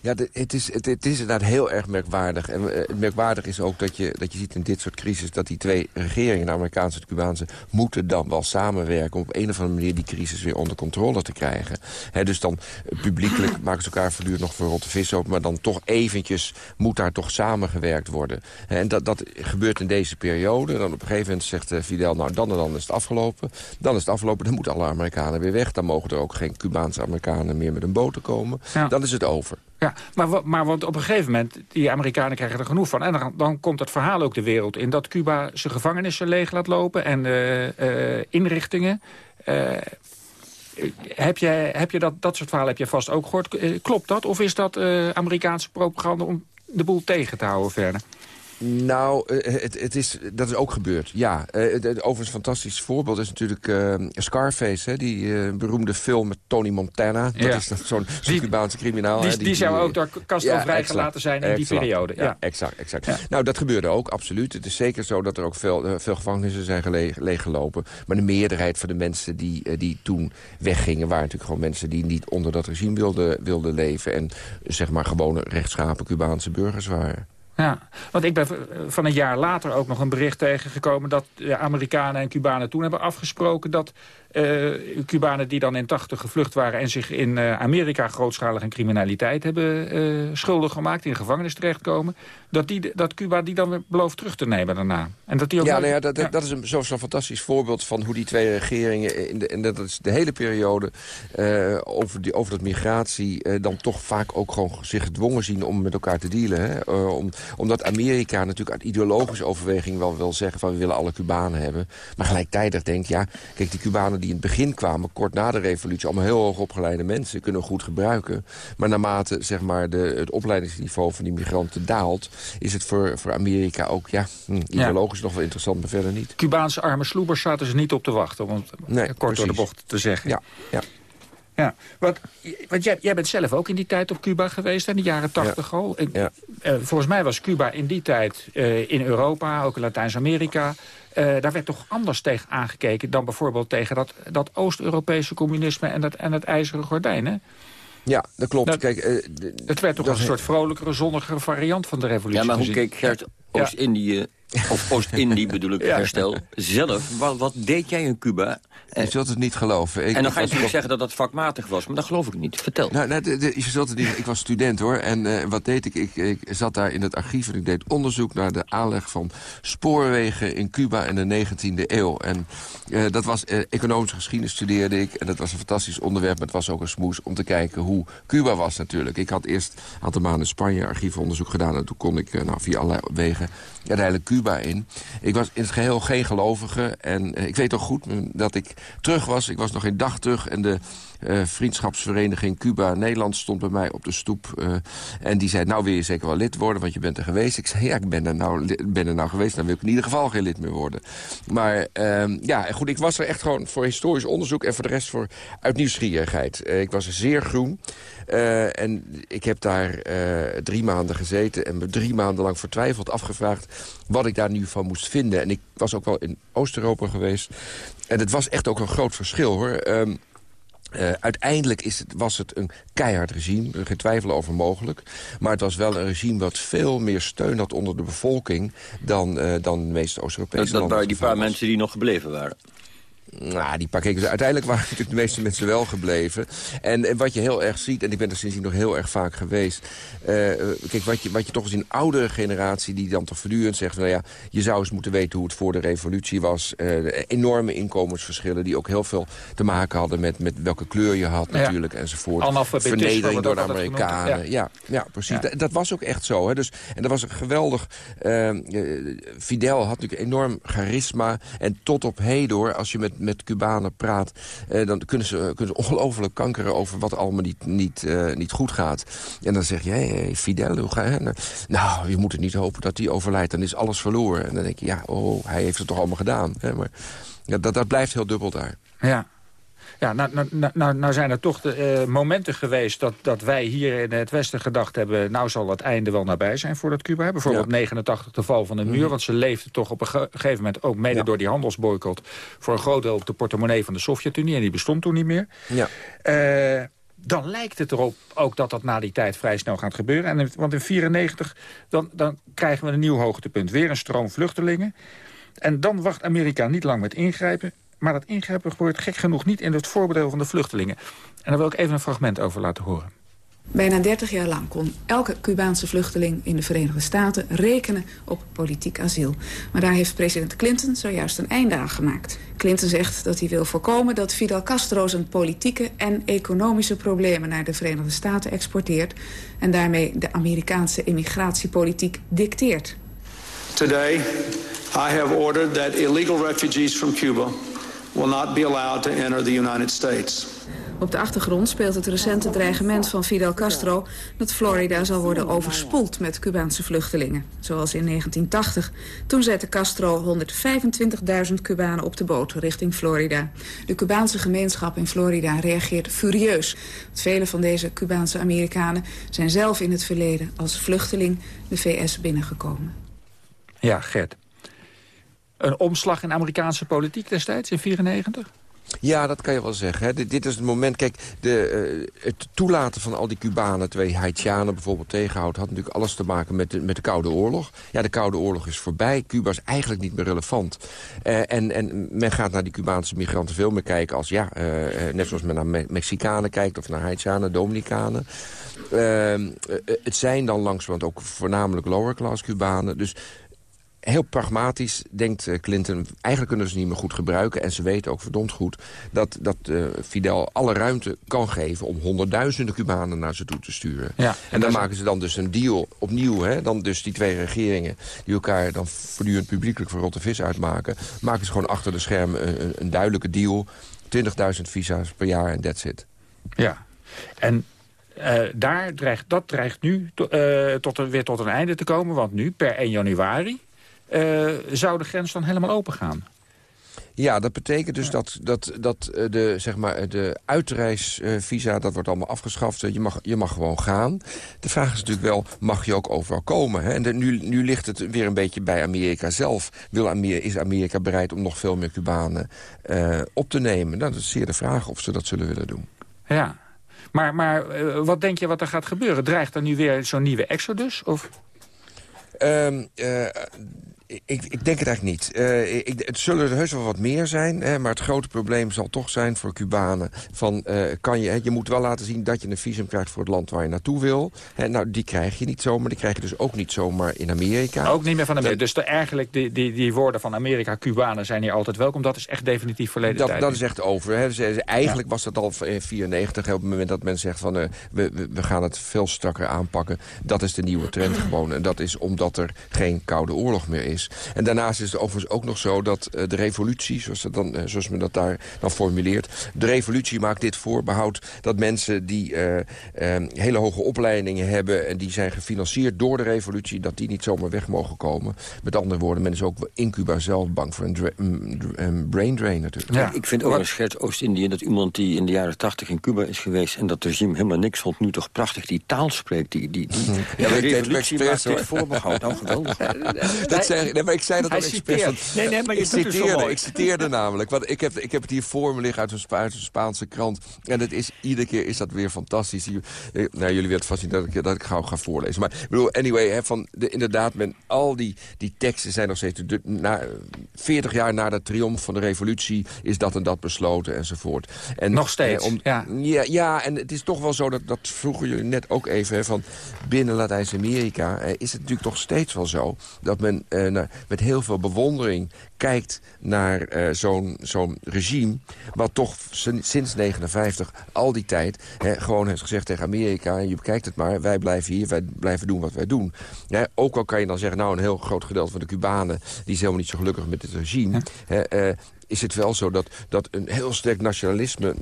Ja, de, het, is, het, het, is inderdaad heel erg merkwaardig. En uh, het merkwaardig is ook dat je, dat je ziet in dit soort crisis... dat die twee regeringen, de Amerikaanse en de Cubaanse... moeten dan wel samenwerken om op een of andere manier... die crisis weer onder controle te krijgen. He, dus dan uh, publiekelijk (clears throat) maken ze elkaar voortdurend nog voor rotte vis op... maar dan toch eventjes moet daar toch samengewerkt worden. He, en dat, dat gebeurt in deze periode. Dan op een gegeven moment zegt uh, Fidel, nou dan en dan is het afgelopen. Dan is het afgelopen, dan moeten alle Amerikanen weer weg. Dan mogen er ook geen Cubaanse Amerikanen meer met een boot komen. Ja. Dan is het over. Ja, maar, maar want op een gegeven moment, die Amerikanen krijgen er genoeg van. En dan, dan komt het verhaal ook de wereld in dat Cuba zijn gevangenissen leeg laat lopen en uh, uh, inrichtingen. Uh, heb je, heb je dat, dat soort verhalen heb je vast ook gehoord. klopt dat? Of is dat Amerikaanse propaganda om de boel tegen te houden verder? Nou, het, het is, dat is ook gebeurd, ja. Het, het, overigens een fantastisch voorbeeld is natuurlijk uh, Scarface... Hè, die uh, beroemde film met Tony Montana. Dat ja. is zo'n zo Cubaanse criminaal. Die, hè, die, die zou ook door Castro ja, vrijgelaten zijn in exact, die periode. Ja, ja exact. exact. Nou, dat gebeurde ook, absoluut. Het is zeker zo dat er ook veel, uh, veel gevangenissen zijn leeggelopen. Maar de meerderheid van de mensen die, die toen weggingen... waren natuurlijk gewoon mensen die niet onder dat regime wilden, wilden leven... en zeg maar gewone rechtschapen Cubaanse burgers waren. Ja, want ik ben van een jaar later ook nog een bericht tegengekomen... dat de Amerikanen en Cubanen toen hebben afgesproken... dat uh, Cubanen die dan in 80 gevlucht waren... en zich in uh, Amerika grootschalig aan criminaliteit hebben uh, schuldig gemaakt... in gevangenis terechtkomen... dat, die, dat Cuba die dan weer belooft terug te nemen daarna. En dat die ook ja, nou ja, dat, ja. dat is een, zo'n zo fantastisch voorbeeld van hoe die twee regeringen... in de, en dat is de hele periode over, die, over dat migratie... dan toch vaak ook gewoon zich gedwongen zien om met elkaar te dealen. Hè? om, omdat Amerika natuurlijk uit ideologische overweging wel wil zeggen... van we willen alle Cubanen hebben. Maar gelijktijdig denkt, ja, kijk, die Cubanen die in het begin kwamen... kort na de revolutie, allemaal heel hoog opgeleide mensen... kunnen we goed gebruiken. Maar naarmate zeg maar, de, het opleidingsniveau van die migranten daalt... is het voor, voor Amerika ook ja, hm, ideologisch ja. nog wel interessant, maar verder niet. Cubaanse arme sloebers zaten ze niet op te wachten... om het nee, kort precies. door de bocht te zeggen. Ja, ja. Ja, want, want jij, jij, bent zelf ook in die tijd op Cuba geweest, in de jaren tachtig ja. al. En, ja. uh, volgens mij was Cuba in die tijd uh, in Europa, ook in Latijns-Amerika... Uh, daar werd toch anders tegen aangekeken dan bijvoorbeeld tegen dat, dat Oost-Europese communisme en dat, en het ijzeren gordijn, hè? Ja, dat klopt. Kijk, het werd toch een soort vrolijkere, zonnigere variant van de revolutie Ja, maar hoe keek Gert Oost-Indië of Oost-Indie bedoel ik, (laughs) herstel, zelf. Wat, wat deed jij in Cuba? Je zult het niet geloven. Ik, en dan ga je natuurlijk zeggen dat dat vakmatig was, maar dat geloof ik niet. Vertel. Nou, nou de, je zult het niet, ik was student hoor. En uh, wat deed ik? ik? ik? zat daar in het archief en ik deed onderzoek naar de aanleg van spoorwegen in Cuba in de 19e eeuw. En uh, dat was uh, economische geschiedenis studeerde ik. En dat was een fantastisch onderwerp, maar het was ook een smoes om te kijken hoe Cuba was natuurlijk. Ik had eerst een aantal maanden in Spanje archiefonderzoek gedaan. En toen kon ik nou, via allerlei wegen uiteindelijk Cuba Ik was in het geheel geen gelovige. En ik weet toch goed dat ik terug was. Ik was nog een dag terug en de uh, vriendschapsvereniging Cuba-Nederland stond bij mij op de stoep. Uh, en die zei, nou wil je zeker wel lid worden, want je bent er geweest. Ik zei, ja, ik ben er nou, ben er nou geweest, dan wil ik in ieder geval geen lid meer worden. Maar uh, ja, goed, ik was er echt gewoon voor historisch onderzoek... en voor de rest voor uit nieuwsgierigheid. Ik was er zeer groen. En ik heb daar drie maanden gezeten en me drie maanden lang vertwijfeld afgevraagd... wat ik daar nu van moest vinden. En ik was ook wel in Oost-Europa geweest. En het was echt ook een groot verschil, hoor. Um, uh, uiteindelijk is het, was het een keihard regime, er geen twijfel over mogelijk. Maar het was wel een regime wat veel meer steun had onder de bevolking... dan, uh, dan de meeste Oost-Europese landen. Dat waren die paar mensen die nog gebleven waren. Nou, die pak ik. Dus uiteindelijk waren (laughs) natuurlijk de meeste mensen wel gebleven. En, en, wat je heel erg ziet, en ik ben er sindsdien nog heel erg vaak geweest... Uh, kijk, wat je, wat je toch eens in oudere generatie die dan toch voortdurend zegt... nou ja, je zou eens moeten weten hoe het voor de revolutie was. Uh, enorme inkomensverschillen die ook heel veel te maken hadden... met, met welke kleur je had natuurlijk, enzovoort. Vernedering door de Amerikanen. Ja. ja. Ja, precies. Ja. Dat was ook echt zo. Hè. Dus, en dat was een geweldig... Fidel had natuurlijk enorm charisma. En tot op heden, door, als je met met Cubanen praat... Eh, dan kunnen ze, kunnen ze ongelooflijk kankeren over wat allemaal niet, niet, uh, niet goed gaat. En dan zeg je, hey, Fidel, hoe ga je? Nou, je moet het niet hopen dat hij overlijdt. Dan is alles verloren. En dan denk je, ja, oh, hij heeft het toch allemaal gedaan. Hè? Maar ja, dat, dat blijft heel dubbel daar. Ja, ja, nou, nou, nou, nou zijn er toch de, uh, momenten geweest dat, dat wij hier in het Westen gedacht hebben... nou zal het einde wel nabij zijn voor dat Cuba. Bijvoorbeeld ja. 89 de val van de muur. Mm. Want ze leefden toch op een ge gegeven moment ook mede ja. door die handelsboycott... voor een groot deel op de portemonnee van de Sovjet-Unie. En die bestond toen niet meer. Ja. Uh, dan lijkt het erop ook dat dat na die tijd vrij snel gaat gebeuren. En, want in 94 dan, dan krijgen we een nieuw hoogtepunt. Weer een stroom vluchtelingen. En dan wacht Amerika niet lang met ingrijpen. Maar dat ingrijpen gebeurt gek genoeg niet in het voorbeeld van de vluchtelingen. En daar wil ik even een fragment over laten horen. Bijna 30 jaar lang kon elke Cubaanse vluchteling in de Verenigde Staten rekenen op politiek asiel. Maar daar heeft president Clinton zojuist een einde aan gemaakt. Clinton zegt dat hij wil voorkomen dat Fidel Castro zijn politieke en economische problemen naar de Verenigde Staten exporteert en daarmee de Amerikaanse immigratiepolitiek dicteert. Today I have ordered that illegal refugees from Cuba will not be allowed to enter the United States. Op de achtergrond speelt het recente dreigement van Fidel Castro... dat Florida zal worden overspoeld met Cubaanse vluchtelingen. Zoals in 1980. Toen zette Castro 125.000 Cubanen op de boot richting Florida. De Cubaanse gemeenschap in Florida reageert furieus. Vele van deze Cubaanse Amerikanen zijn zelf in het verleden... als vluchteling de VS binnengekomen. Ja, Gert een omslag in Amerikaanse politiek destijds, in 94? Ja, dat kan je wel zeggen. Hè. Dit, dit, is het moment, kijk, de, uh, het toelaten van al die Cubanen... twee Haitianen bijvoorbeeld tegenhoudt... had natuurlijk alles te maken met de, met de Koude Oorlog. Ja, de Koude Oorlog is voorbij. Cuba is eigenlijk niet meer relevant. Uh, en, en men gaat naar die Cubaanse migranten veel meer kijken als... ja, uh, net zoals men naar Me Mexicanen kijkt of naar Haitianen, Dominicanen. Ehm, het zijn dan langzamerhand ook voornamelijk lower-class Cubanen. Dus heel pragmatisch denkt eh, Clinton... eigenlijk kunnen ze niet meer goed gebruiken. En ze weten ook verdomd goed dat, dat uh, Fidel alle ruimte kan geven... om honderdduizenden Cubanen naar ze toe te sturen. Ja, en, en dan maken ze dan dus een deal opnieuw. Hè? Dan dus die twee regeringen die elkaar dan voortdurend publiekelijk voor rotte vis uitmaken... maken ze gewoon achter de schermen een, een duidelijke deal. 20.000 visa's per jaar en that's it. Ja, en uh, daar dreigt, dat dreigt nu to, uh, tot, weer tot een einde te komen. Want nu, per 1 januari, zou de grens dan helemaal open gaan? Ja, dat betekent dus dat, dat, dat eh, de, zeg maar, de uitreisvisa, dat wordt allemaal afgeschaft. Je mag, je mag gewoon gaan. De vraag is natuurlijk wel, mag je ook overal komen? Hè? En de, nu, nu ligt het weer een beetje bij Amerika zelf. Wil Amerika, is Amerika bereid om nog veel meer Cubanen uh, op te nemen? Nou, dat is zeer de vraag of ze dat zullen willen doen. Ja, maar, maar wat denk je wat er gaat gebeuren? Dreigt er nu weer zo'n nieuwe exodus? Of... Um, uh, ik, ik denk het eigenlijk niet. Uh, ik, het zullen er heus wel wat meer zijn. Hè, maar het grote probleem zal toch zijn voor Cubanen. Van, uh, kan je, je moet wel laten zien dat je een visum krijgt voor het land waar je naartoe wil. Hè, nou, die krijg je niet zomaar. Die krijg je dus ook niet zomaar in Amerika. Ook niet meer van Amerika. Dus de, eigenlijk die, die, die woorden van Amerika, Cubanen zijn hier altijd welkom. Dat is echt definitief verleden dat, tijd. Dat is echt over. Hè. Dus, eigenlijk was dat al in 94. Op het moment dat men zegt van uh, we, we gaan het veel strakker aanpakken. Dat is de nieuwe trend gewoon. En dat is omdat er geen koude oorlog meer is. En daarnaast is het overigens ook nog zo dat uh, de revolutie, zoals, dat dan, uh, zoals men dat daar dan formuleert... de revolutie maakt dit voorbehoud dat mensen die uh, hele hoge opleidingen hebben... en die zijn gefinancierd door de revolutie, dat die niet zomaar weg mogen komen. Met andere woorden, men is ook in Cuba zelf bang voor een, een brain drain natuurlijk. Ja. Ik vind ook een schets Oost-Indië dat iemand die in de jaren tachtig in Cuba is geweest... en dat regime helemaal niks vond, nu toch prachtig die taal spreekt. Die, die, die, Mhm. ja, de revolutie maakt dit voorbehoud. Nou, geweldig. (laughs) dat zeg, nee, maar ik zei dat ook expres. Nee, nee, maar je ik, doet het zo citeerde, ik citeerde namelijk. Want ik heb, ik heb het hier voor me liggen uit een, Spa, uit een Spaanse krant. En het is, iedere keer is dat weer fantastisch. Eh, nou, jullie willen het vast niet dat ik, dat ik gauw ga voorlezen. Maar ik bedoel, anyway, hè, van de, inderdaad, men, al die, die teksten zijn nog steeds... De, na, 40 jaar na de triomf van de revolutie is dat en dat besloten enzovoort. En, Nog steeds, eh, om, ja. ja. Ja, en het is toch wel zo, dat, dat vroegen jullie net ook even... Hè, van binnen Latijns-Amerika eh, is het natuurlijk toch steeds wel zo... dat men eh, met heel veel bewondering kijkt naar eh, zo'n zo'n regime... wat toch sinds 59 al die tijd hè, gewoon heeft gezegd tegen Amerika... je bekijkt het maar, wij blijven hier, wij blijven doen wat wij doen. Ook al kan je dan zeggen, nou, een heel groot gedeelte van de Cubanen... die is helemaal niet zo gelukkig met het regime... Hè, eh, is het wel zo dat, dat een heel sterk nationalisme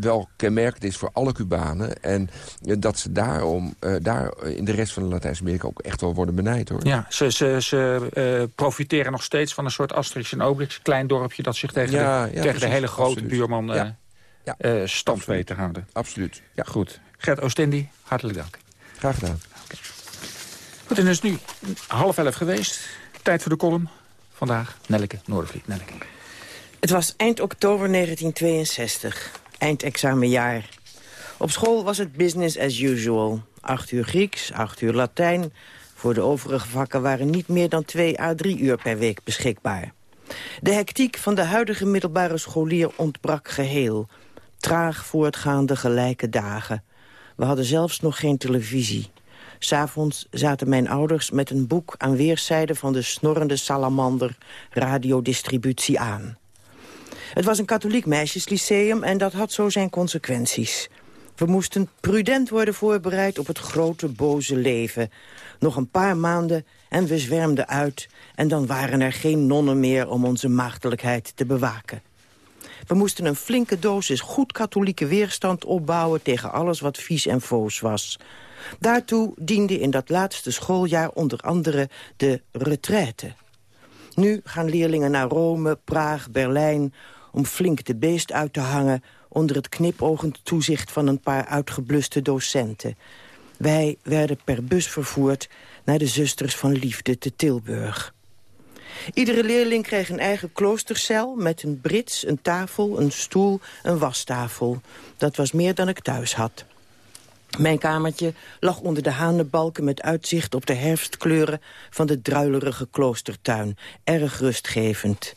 wel kenmerkend is voor alle Cubanen. En dat ze daarom uh, daar in de rest van Latijns-Amerika ook echt wel worden benijd. hoor. Ja, ze, ze, ze uh, profiteren nog steeds van een soort Asterix en Obelix. Klein dorpje dat zich tegen, ja, de, ja, tegen precies, de hele grote absoluut. buurman uh, Ja. Ja. stand Absoluut. weet te houden. Absoluut, ja. Goed. Gert Oostindi, hartelijk dank. Graag gedaan. Goed, en het is nu half elf geweest. Tijd voor de column. Vandaag Nelleke Noordervliet. Nelleke. Het was eind oktober 1962, eindexamenjaar. Op school was het business as usual. Acht uur Grieks, acht uur Latijn. Voor de overige vakken waren niet meer dan twee à drie uur per week beschikbaar. De hectiek van de huidige middelbare scholier ontbrak geheel. Traag voortgaande gelijke dagen. We hadden zelfs nog geen televisie. S'avonds zaten mijn ouders met een boek aan weerszijden van de snorrende salamander radiodistributie aan. Het was een katholiek meisjeslyceum en dat had zo zijn consequenties. We moesten prudent worden voorbereid op het grote boze leven. Nog een paar maanden en we zwermden uit... en dan waren er geen nonnen meer om onze maagdelijkheid te bewaken. We moesten een flinke dosis goed katholieke weerstand opbouwen... tegen alles wat vies en foos was. Daartoe diende in dat laatste schooljaar onder andere de retraite. Nu gaan leerlingen naar Rome, Praag, Berlijn om flink de beest uit te hangen... onder het knipoogend toezicht van een paar uitgebluste docenten. Wij werden per bus vervoerd naar de Zusters van Liefde te Tilburg. Iedere leerling kreeg een eigen kloostercel met een brits, een tafel, een stoel, een wastafel. Dat was meer dan ik thuis had. Mijn kamertje lag onder de hanenbalken met uitzicht op de herfstkleuren van de druilerige kloostertuin. Erg rustgevend.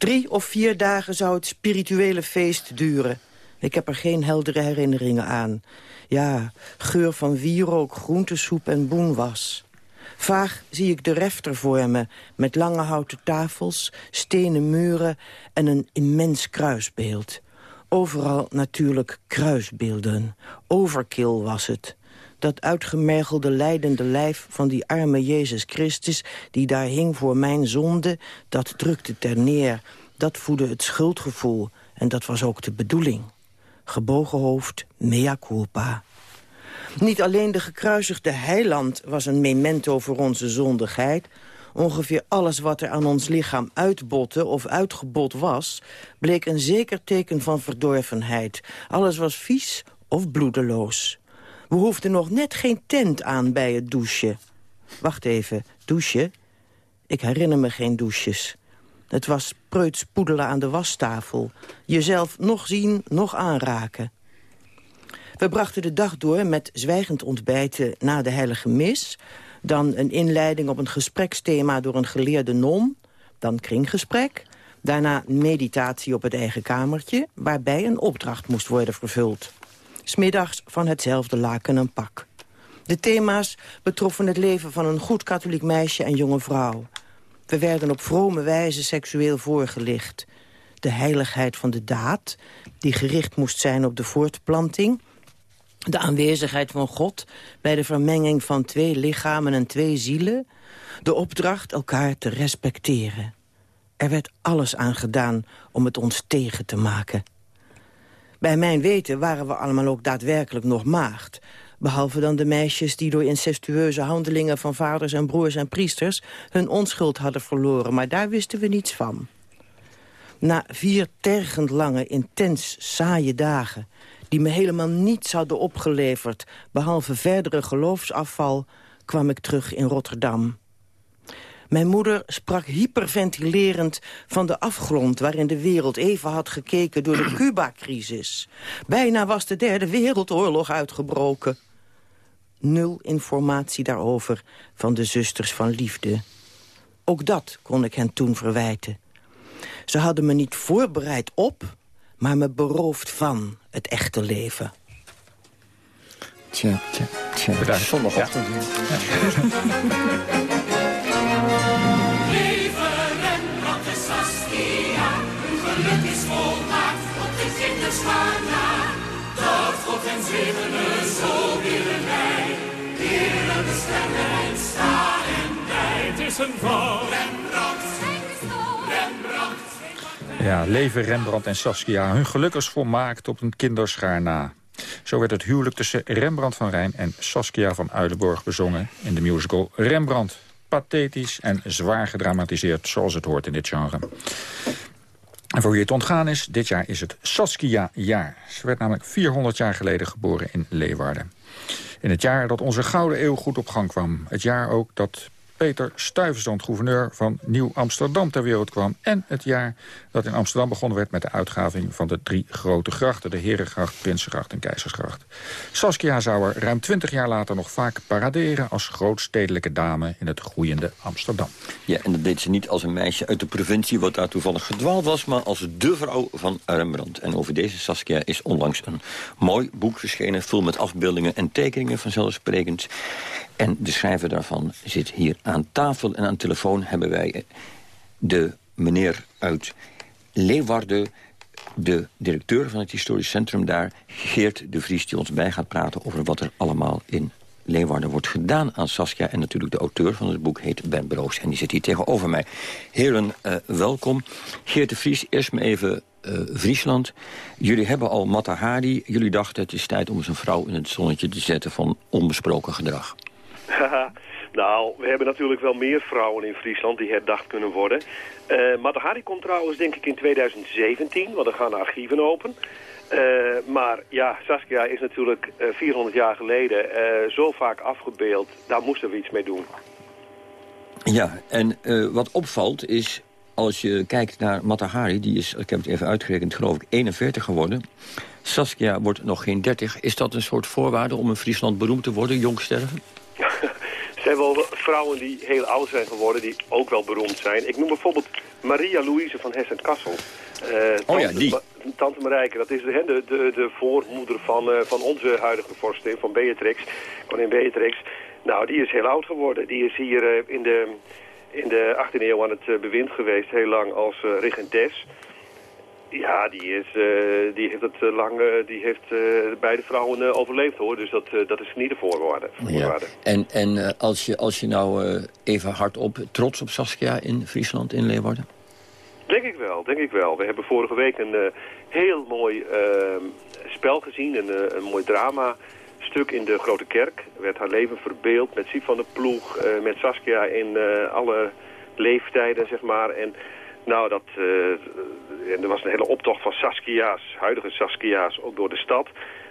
Drie of vier dagen zou het spirituele feest duren. Ik heb er geen heldere herinneringen aan. Ja, geur van wierook, groentesoep en boenwas. Vaag zie ik de refter voor me, met lange houten tafels, stenen muren en een immens kruisbeeld. Overal natuurlijk kruisbeelden. Overkill was het. Dat uitgemergelde lijdende lijf van die arme Jezus Christus... die daar hing voor mijn zonde, dat drukte ter neer. Dat voedde het schuldgevoel. En dat was ook de bedoeling. Gebogen hoofd, mea culpa. Niet alleen de gekruisigde heiland was een memento voor onze zondigheid... Ongeveer alles wat er aan ons lichaam uitbotte of uitgebot was... bleek een zeker teken van verdorvenheid. Alles was vies of bloedeloos. We hoefden nog net geen tent aan bij het douchen. Wacht even, douchen? Ik herinner me geen douches. Het was preutspoedelen aan de wastafel. Jezelf nog zien, nog aanraken. We brachten de dag door met zwijgend ontbijten na de heilige mis... Dan een inleiding op een gespreksthema door een geleerde non. Dan kringgesprek. Daarna meditatie op het eigen kamertje, waarbij een opdracht moest worden vervuld. Smiddags van hetzelfde laken een pak. De thema's betroffen het leven van een goed katholiek meisje en jonge vrouw. We werden op vrome wijze seksueel voorgelicht. De heiligheid van de daad, die gericht moest zijn op de voortplanting... de aanwezigheid van God bij de vermenging van twee lichamen en twee zielen... de opdracht elkaar te respecteren. Er werd alles aan gedaan om het ons tegen te maken. Bij mijn weten waren we allemaal ook daadwerkelijk nog maagd. Behalve dan de meisjes die door incestueuze handelingen van vaders en broers en priesters hun onschuld hadden verloren. Maar daar wisten we niets van. Na vier tergend lange, intens saaie dagen die me helemaal niets hadden opgeleverd... behalve verdere geloofsafval, kwam ik terug in Rotterdam. Mijn moeder sprak hyperventilerend van de afgrond... waarin de wereld even had gekeken door de (clears throat) Cuba-crisis. Bijna was de derde wereldoorlog uitgebroken. Nul informatie daarover van de zusters van liefde. Ook dat kon ik hen toen verwijten. Ze hadden me niet voorbereid op, maar me beroofd van het echte leven. Tja, tja, tja. Bedankt. Zondagochtend weer. geluk (laughs) volmaakt op de kinders gaan na. Dat God en zevende zo willen wij. Heren beschermen en sta en bij. Het is een val. Rembrandt, Rembrandt. Ja, leven Rembrandt en Saskia. Hun geluk is volmaakt op een kinderschaar na. Zo werd het huwelijk tussen Rembrandt van Rijn en Saskia van Uilenborg bezongen... in de musical Rembrandt. Pathetisch en zwaar gedramatiseerd, zoals het hoort in dit genre. En voor wie het ontgaan is, dit jaar is het Saskia-jaar. Ze werd namelijk 400 jaar geleden geboren in Leeuwarden. In het jaar dat onze Gouden Eeuw goed op gang kwam. Het jaar ook dat Peter Stuyvesant, gouverneur van Nieuw-Amsterdam, ter wereld kwam. En het jaar dat in Amsterdam begonnen werd met de uitgraving van de drie grote grachten. De Herengracht, Prinsengracht en Keizersgracht. Saskia zou er ruim 20 jaar later nog vaak paraderen als grootstedelijke dame in het groeiende Amsterdam. Ja, en dat deed ze niet als een meisje uit de provincie wat daar toevallig gedwaald was... maar als de vrouw van Rembrandt. En over deze Saskia is onlangs een mooi boek verschenen... vol met afbeeldingen en tekeningen vanzelfsprekend. En de schrijver daarvan zit hier aan tafel. En aan telefoon hebben wij de meneer uit Leeuwarden... de directeur van het historisch centrum daar, Geert de Vries... die ons bij gaat praten over wat er allemaal in Leeuwarden wordt gedaan aan Saskia. En natuurlijk de auteur van het boek heet Ben Broos. En die zit hier tegenover mij. Heren, uh, welkom. Geert de Vries, eerst maar even uh, Friesland. Jullie hebben al Mata Hari. Jullie dachten het is tijd om een vrouw in het zonnetje te zetten van onbesproken gedrag. (laughs) nou, we hebben natuurlijk wel meer vrouwen in Friesland die herdacht kunnen worden. Uh, Matahari komt trouwens denk ik in 2017, want er gaan archieven open. Uh, maar ja, Saskia is natuurlijk uh, 400 jaar geleden zo vaak afgebeeld. Daar moesten we iets mee doen. Ja, en wat opvalt is, als je kijkt naar Matahari... die is, ik heb het even uitgerekend, geloof ik 41 geworden. Saskia wordt nog geen 30. Is dat een soort voorwaarde om in Friesland beroemd te worden, jong sterven? (laughs) Er zijn wel vrouwen die heel oud zijn geworden, die ook wel beroemd zijn. Ik noem bijvoorbeeld Maria Louise van Hessen-Kassel. Uh, oh ja, die. Tante Marijke, dat is de, de, de, de voormoeder van, uh, van onze huidige vorstin, van Beatrix, koningin Beatrix. Nou, die is heel oud geworden. Die is hier uh, in, de, in de 18e eeuw aan het bewind geweest, heel lang als regentes. Ja, die, is, uh, die heeft het uh, lang, uh, die heeft beide vrouwen overleefd hoor. Dus dat, dat is niet de voorwaarde. voorwaarde. Ja. En, en als, je, als je nou even hardop trots op Saskia in Friesland, in Leeuwarden? Denk ik wel, denk ik wel. We hebben vorige week een heel mooi ehm, spel gezien, een, een mooi drama stuk in de Grote Kerk. Er werd haar leven verbeeld met Siep van der Ploeg, met Saskia in alle leeftijden, zeg maar. En nou, dat, uh, en er was een hele optocht van Saskia's, huidige Saskia's, ook door de stad.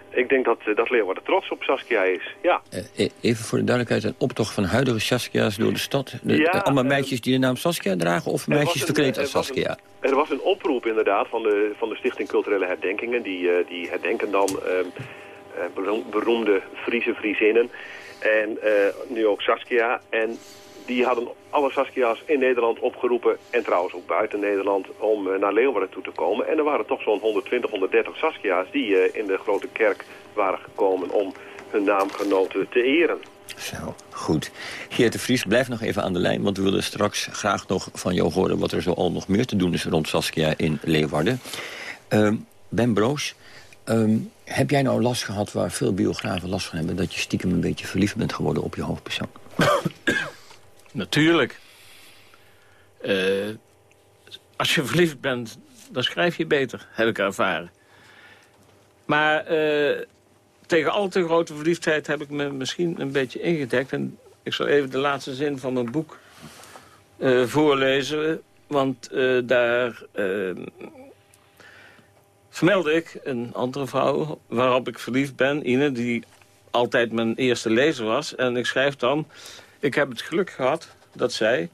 Ik denk dat, uh, dat Leeuwarden trots op Saskia is, ja. Uh, even voor de duidelijkheid, een optocht van huidige Saskia's door de stad? De, ja, allemaal meisjes die de naam Saskia dragen of meisjes verkleed als Saskia? Een, er was een oproep inderdaad van de, van de Stichting Culturele Herdenkingen. Die, die herdenken dan ehm, beroemde Friese Friesinnen. En eh, nu ook Saskia. En die hadden alle Saskia's in Nederland opgeroepen... en trouwens ook buiten Nederland om eh, naar Leeuwarden toe te komen. En er waren toch zo'n 120, 130 Saskia's... die eh, in de grote kerk waren gekomen om hun naamgenoten te eren. Zo, goed. Geert de Vries, blijf nog even aan de lijn... want we willen straks graag nog van jou horen... wat er zo al nog meer te doen is rond Saskia in Leeuwarden. Ehm, ben Broos, ehm, heb jij nou last gehad waar veel biografen last van hebben... dat je stiekem een beetje verliefd bent geworden op je hoofdpersoon? (coughs) Natuurlijk. Eh, als je verliefd bent, dan schrijf je beter, heb ik ervaren. Maar eh, tegen al te grote verliefdheid heb ik me misschien een beetje ingedekt. En ik zal even de laatste zin van mijn boek eh, voorlezen. Want daar vermeldde ik een andere vrouw waarop ik verliefd ben. Ine, die altijd mijn eerste lezer was. En ik schrijf dan... Ik heb het geluk gehad dat zij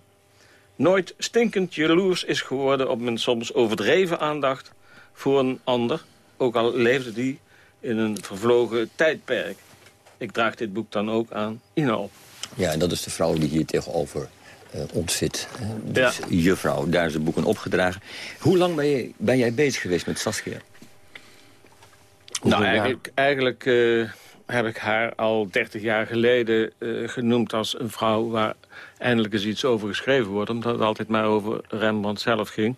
nooit stinkend jaloers is geworden... op mijn soms overdreven aandacht voor een ander. Ook al leefde die in een vervlogen tijdperk. Ik draag dit boek dan ook aan Ina op. Ja, en dat is de vrouw die hier tegenover uh, ons zit. Dus ja. daar is het boek aan opgedragen. Hoe lang ben, je, ben jij bezig geweest met Saskia? nou, eigenlijk, eigenlijk uh, heb ik haar al 30 jaar geleden uh, genoemd als een vrouw... waar eindelijk eens iets over geschreven wordt. Omdat het altijd maar over Rembrandt zelf ging.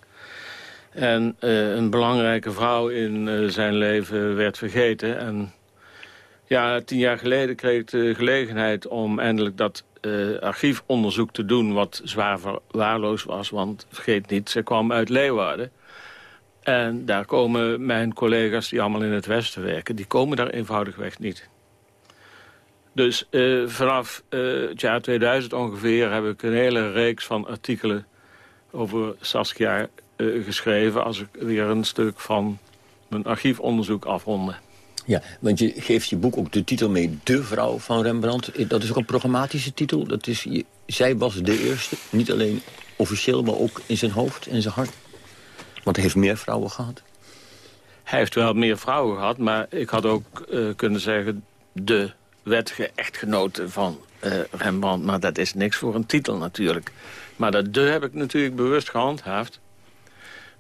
En uh, een belangrijke vrouw in uh, zijn leven werd vergeten. En ja, tien jaar geleden kreeg ik de gelegenheid om eindelijk dat archiefonderzoek te doen... wat zwaar verwaarloosd was, want vergeet niet, ze kwam uit Leeuwarden. En daar komen mijn collega's die allemaal in het Westen werken... die komen daar eenvoudigweg niet. Dus uh, vanaf uh, het jaar 2000 ongeveer heb ik een hele reeks van artikelen over Saskia uh, geschreven... als ik weer een stuk van mijn archiefonderzoek afronde. Ja, want je geeft je boek ook de titel mee De Vrouw van Rembrandt. Dat is ook een programmatische titel. Dat is, je, zij was de eerste, niet alleen officieel, maar ook in zijn hoofd en zijn hart. Want hij heeft meer vrouwen gehad. Hij heeft wel meer vrouwen gehad, maar ik had ook kunnen zeggen... de wettige echtgenote van uh, Rembrandt. Maar dat is niks voor een titel natuurlijk. Maar dat de heb ik natuurlijk bewust gehandhaafd.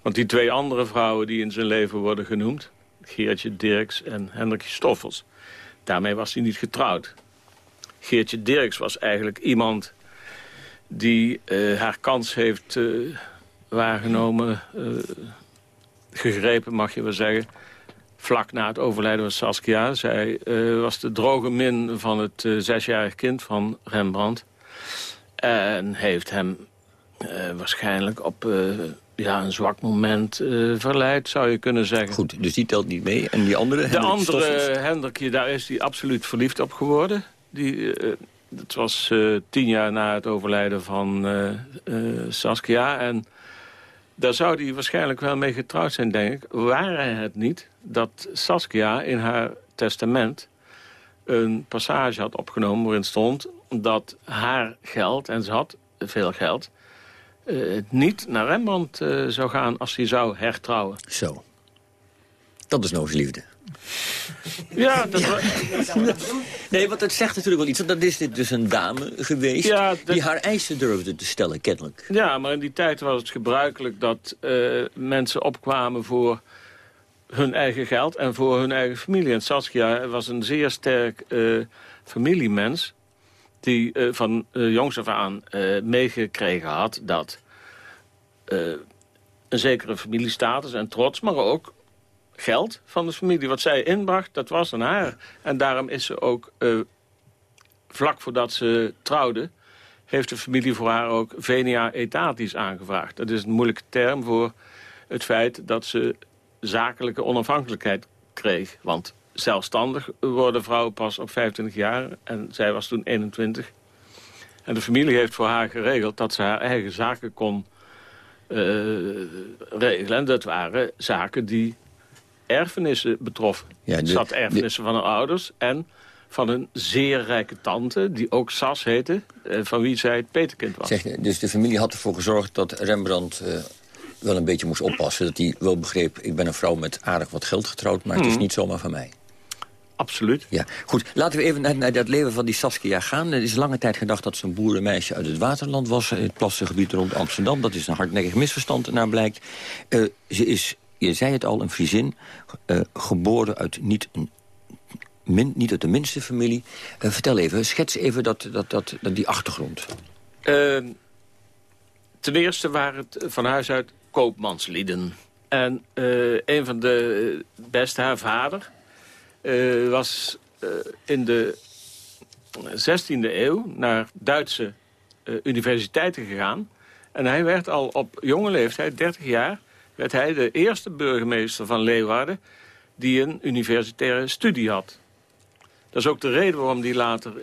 Want die twee andere vrouwen die in zijn leven worden genoemd... Geertje Dirks en Hendrikje Stoffels... daarmee was hij niet getrouwd. Geertje Dirks was eigenlijk iemand die uh, haar kans heeft uh, waargenomen... gegrepen, mag je wel zeggen vlak na het overlijden van Saskia. Zij uh, was de droge min van het uh, zesjarig kind van Rembrandt. En heeft hem uh, waarschijnlijk op ja, een zwak moment verleid, zou je kunnen zeggen. Goed, dus die telt niet mee. En die andere, De andere, Hendrikje, daar is hij absoluut verliefd op geworden. Die, dat was tien jaar na het overlijden van Saskia. En daar zou hij waarschijnlijk wel mee getrouwd zijn, denk ik. Waren het niet dat Saskia in haar testament een passage had opgenomen... waarin stond dat haar geld, en ze had veel geld... Uh, niet naar Rembrandt uh, zou gaan als hij zou hertrouwen. Zo. Dat is nou liefde. Ja, dat ja. (laughs) Nee, want het zegt natuurlijk wel iets. Want dat is dit dus een dame geweest ja, dat... die haar eisen durfde te stellen, kennelijk. Ja, maar in die tijd was het gebruikelijk dat uh, mensen opkwamen voor hun eigen geld en voor hun eigen familie. En Saskia was een zeer sterk uh, familiemens die uh, van jongs af aan meegekregen had dat een zekere familiestatus en trots, maar ook geld van de familie. Wat zij inbracht, dat was aan haar. En daarom is ze ook, vlak voordat ze trouwde... heeft de familie voor haar ook venia etatis aangevraagd. Dat is een moeilijke term voor het feit dat ze zakelijke onafhankelijkheid kreeg. Want zelfstandig worden vrouwen pas op 25 jaar. En zij was toen 21. En de familie heeft voor haar geregeld dat ze haar eigen zaken kon uh, regelen. En dat waren zaken die erfenissen betroffen. Ja, de, zat erfenissen van hun ouders en van een zeer rijke tante, die ook Sas heette, eh, van wie zij het peterkind was. Zeg, dus de familie had ervoor gezorgd dat Rembrandt uh, wel een beetje moest oppassen. Dat hij wel begreep, ik ben een vrouw met aardig wat geld getrouwd, maar het is hmm. niet zomaar van mij. Absoluut. Ja, goed. Laten we even naar, naar dat leven van die Saskia gaan. Er is lange tijd gedacht dat ze een boerenmeisje uit het waterland was... in het plassengebied rond Amsterdam. Dat is een hardnekkig misverstand, naar blijkt. Uh, ze is, je zei het al, een Friesin. Uh, geboren uit niet, een, min, niet uit de minste familie. Uh, vertel even, schets even dat, dat, dat, dat die achtergrond. ten eerste waren het van huis uit koopmanslieden. En een van de beste, haar vader uh, was in de 16e eeuw naar Duitse universiteiten gegaan. En hij werd al op jonge leeftijd, 30 jaar... werd hij de eerste burgemeester van Leeuwarden... die een universitaire studie had. Dat is ook de reden waarom hij later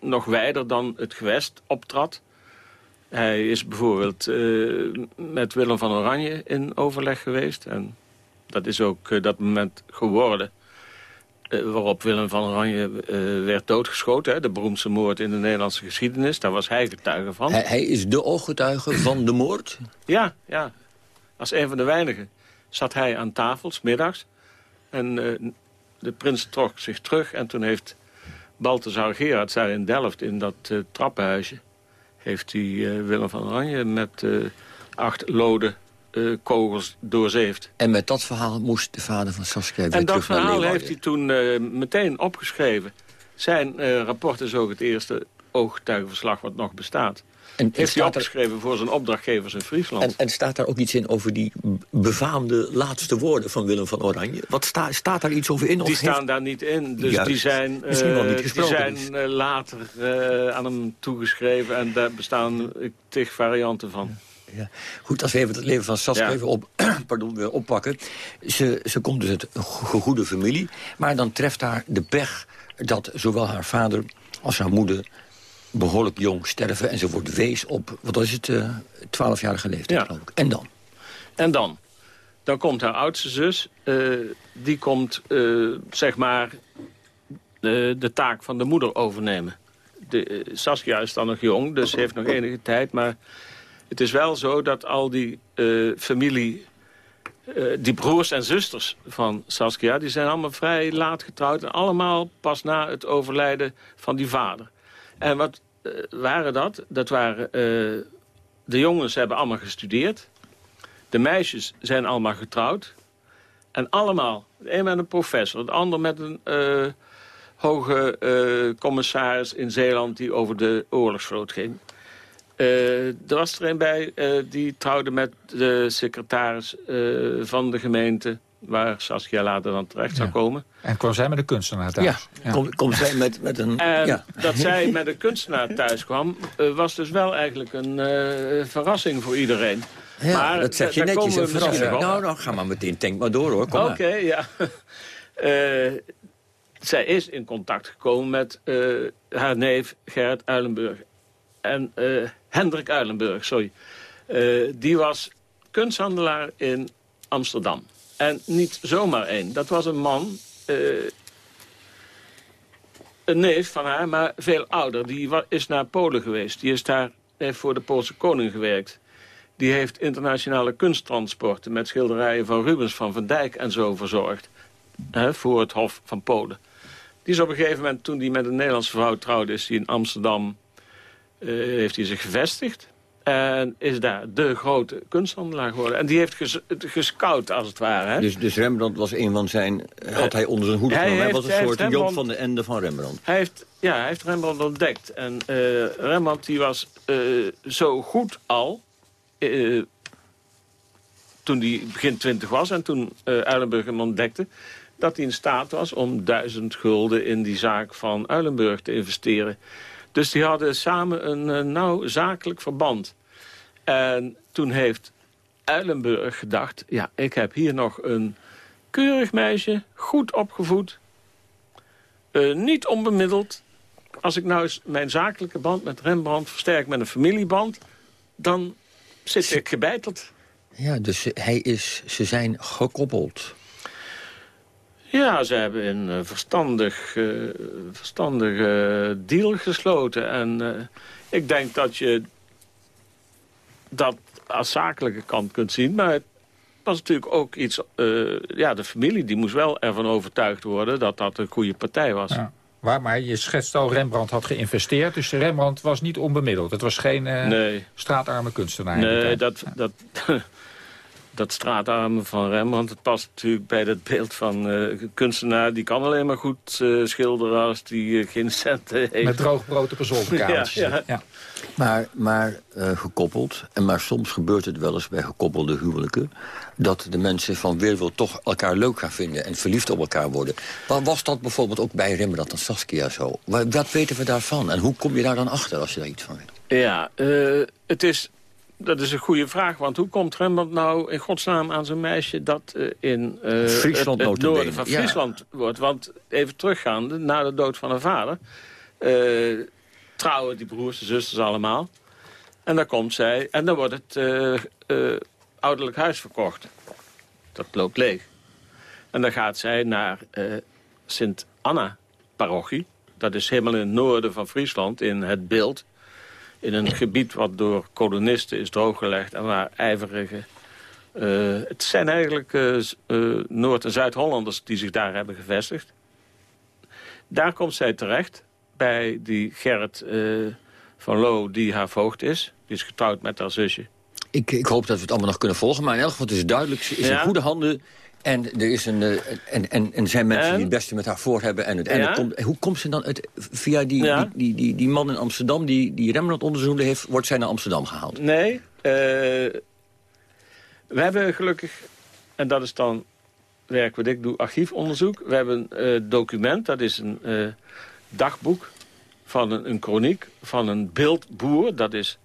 nog wijder dan het gewest optrad. Hij is bijvoorbeeld met Willem van Oranje in overleg geweest... en dat is ook uh, dat moment geworden uh, waarop Willem van Oranje werd doodgeschoten. Hè, de beroemdste moord in de Nederlandse geschiedenis. Daar was hij getuige van. Hij, hij is de ooggetuige van de moord? Ja, ja. Als een van de weinigen zat hij aan tafel, middags. En de prins trok zich terug. En toen heeft Balthazar Gerard daar in Delft, in dat trappenhuisje... heeft hij Willem van Oranje met acht loden uh, kogels doorzeefd. En met dat verhaal moest de vader van Saskia weer En dat verhaal heeft hij toen uh, meteen opgeschreven. Zijn uh, rapport is ook het eerste ooggetuigenverslag wat nog bestaat. En, heeft hij opgeschreven er... voor zijn opdrachtgevers in Friesland. En, en, staat daar ook iets in over die befaamde laatste woorden van Willem van Oranje? Wat sta, staat daar iets over in? Die staan daar niet in. Dus Juist. die zijn, niet die zijn later aan hem toegeschreven. En daar bestaan tig varianten van. Ja. Ja. Goed, als we even het leven van Saskia ja. even op, (clears throat) pardon, weer oppakken. Ze, ze komt dus uit een goede familie. Maar dan treft haar de pech dat zowel haar vader als haar moeder behoorlijk jong sterven. En ze wordt wees op, wat is het, twaalfjarige uh, leeftijd, ja. geloof ik. En dan? En dan? Dan komt haar oudste zus. Uh, die komt, uh, zeg maar, de, de taak van de moeder overnemen. De, Saskia is dan nog jong, dus heeft nog enige tijd. Maar het is wel zo dat al die familie... Uh, die broers en zusters van Saskia... die zijn allemaal vrij laat getrouwd... en allemaal pas na het overlijden van die vader. En wat uh, waren dat? Dat waren... de jongens hebben allemaal gestudeerd. De meisjes zijn allemaal getrouwd. En allemaal, de een met een professor... de ander met een hoge commissaris in Zeeland... die over de oorlogsvloot ging... Uh, er was er een bij uh, die trouwde met de secretaris uh, van de gemeente... waar Saskia later dan terecht zou komen. En kwam zij met een kunstenaar thuis? Ja, ja. Kom, kom zij met, met een... En ja. dat zij met een kunstenaar thuis kwam... was dus wel eigenlijk een verrassing voor iedereen. Ja, maar, dat zeg je netjes, een verrassing. Nou, nou, ga maar meteen, denk maar door hoor. Oké, okay, ja. (laughs) zij is in contact gekomen met haar neef Gerrit Uilenburg. En uh, Hendrik Uilenburg, sorry. Uh, die was kunsthandelaar in Amsterdam. En niet zomaar één. Dat was een man, uh, een neef van haar, maar veel ouder. Die is naar Polen geweest. Die is daar, voor de Poolse koning gewerkt. Die heeft internationale kunsttransporten met schilderijen van Rubens, van Van Dijk en zo verzorgd. Voor het Hof van Polen. Die is op een gegeven moment, toen hij met een Nederlandse vrouw trouwde... is hij in Amsterdam heeft hij zich gevestigd. En is daar de grote kunsthandelaar geworden. En die heeft ges gescout, als het ware. Hè? Dus, dus Rembrandt was een van zijn... Had hij onder zijn hoede genomen? Hij, hij was een soort Joop van de Ende van Rembrandt. Hij heeft, ja, hij heeft Rembrandt ontdekt. En uh, Rembrandt die was uh, zo goed al... toen hij begin twintig was en toen Uilenburg hem ontdekte... dat hij in staat was om duizend gulden in die zaak van Uilenburg te investeren... Dus die hadden samen een uh, nauw zakelijk verband. En toen heeft Eilenburg gedacht... ja, ik heb hier nog een keurig meisje, goed opgevoed... Uh, niet onbemiddeld. Als ik nou eens mijn zakelijke band met Rembrandt versterk met een familieband... dan zit ik gebeiteld. Ja, dus hij is, ze zijn gekoppeld. Ja, ze hebben een uh, verstandig, uh, verstandig deal gesloten. En uh, ik denk dat je dat als zakelijke kant kunt zien. Maar was natuurlijk ook iets... Uh, ja, de familie die moest wel ervan overtuigd worden... dat dat een goede partij was. Ja. Waar, maar je schetst al, Rembrandt had geïnvesteerd. Dus Rembrandt was niet onbemiddeld. Het was geen uh, nee. straatarme kunstenaar. Nee, dat, dat, (laughs) dat straatarme van Rembrandt... het past natuurlijk bij dat beeld van uh, kunstenaar... die kan alleen maar goed uh, schilderen als die geen centen heeft. Met droog brood op een zolderkamertje. (laughs) ja, ja. Maar, maar gekoppeld, en maar soms gebeurt het wel eens bij gekoppelde huwelijken... dat de mensen van weerwil toch elkaar leuk gaan vinden... en verliefd op elkaar worden. Maar was dat bijvoorbeeld ook bij Rembrandt en Saskia zo? Wat weten we daarvan? En hoe kom je daar dan achter als je daar iets van weet? Ja, het is dat is een goede vraag, want hoe komt Rembrandt nou in godsnaam aan zijn meisje... dat uh, in uh, Friesland het, het noorden van Friesland wordt? Want even teruggaande, na de dood van haar vader... Uh, trouwen die broers en zusters allemaal. En dan komt zij en dan wordt het ouderlijk huis verkocht. Dat loopt leeg. En dan gaat zij naar Sint-Anna-parochie. Dat is helemaal in het noorden van Friesland, in het beeld in een gebied wat door kolonisten is drooggelegd... en waar ijverige... Uh, het zijn eigenlijk uh, uh, Noord- en Zuid-Hollanders die zich daar hebben gevestigd. Daar komt zij terecht bij die Gerrit van Loo, die haar voogd is. Die is getrouwd met haar zusje. Ik, ik hoop dat we het allemaal nog kunnen volgen. Maar in elk geval, het is duidelijk, ze is in goede handen en er, is een, uh, en, en, en zijn mensen die het beste met haar voor hebben. En uiteindelijk komt, hoe komt ze dan uit, via die, die, die, die, die, man in Amsterdam... die, die Rembrandt onderzoende heeft, wordt zij naar Amsterdam gehaald? Nee, uh, we hebben gelukkig, en dat is dan werk wat ik doe, archiefonderzoek. We hebben een uh, document, dat is een dagboek van een, een chroniek van een beeldboer. Dat is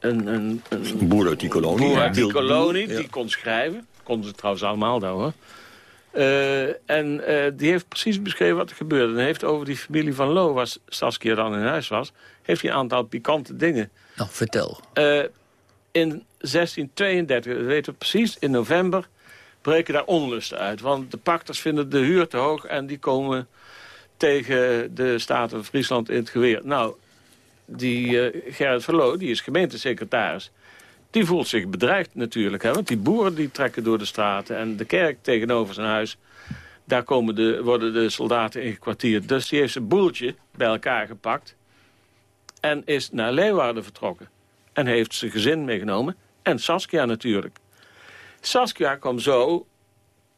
een, een, een boer uit die kolonie. Boer uit die kolonie, die kon schrijven konden ze trouwens allemaal daar hoor. Uh, en uh, die heeft precies beschreven wat er gebeurde. En heeft over die familie van Lo, waar Saskia dan in huis was... heeft hij een aantal pikante dingen. Nou, vertel. Uh, in 1632, dat weten we precies, in november... breken daar onlusten uit. Want de pachters vinden de huur te hoog... en die komen tegen de Staten van Friesland in het geweer. Nou, die Gerrit van Loo, die is gemeentesecretaris die voelt zich bedreigd natuurlijk. Hè? Want die boeren die trekken door de straten. En de kerk tegenover zijn huis, daar komen de, worden de soldaten in gekwartierd. Dus die heeft zijn boeltje bij elkaar gepakt. En is naar Leeuwarden vertrokken. En heeft zijn gezin meegenomen. En Saskia natuurlijk. Saskia kwam zo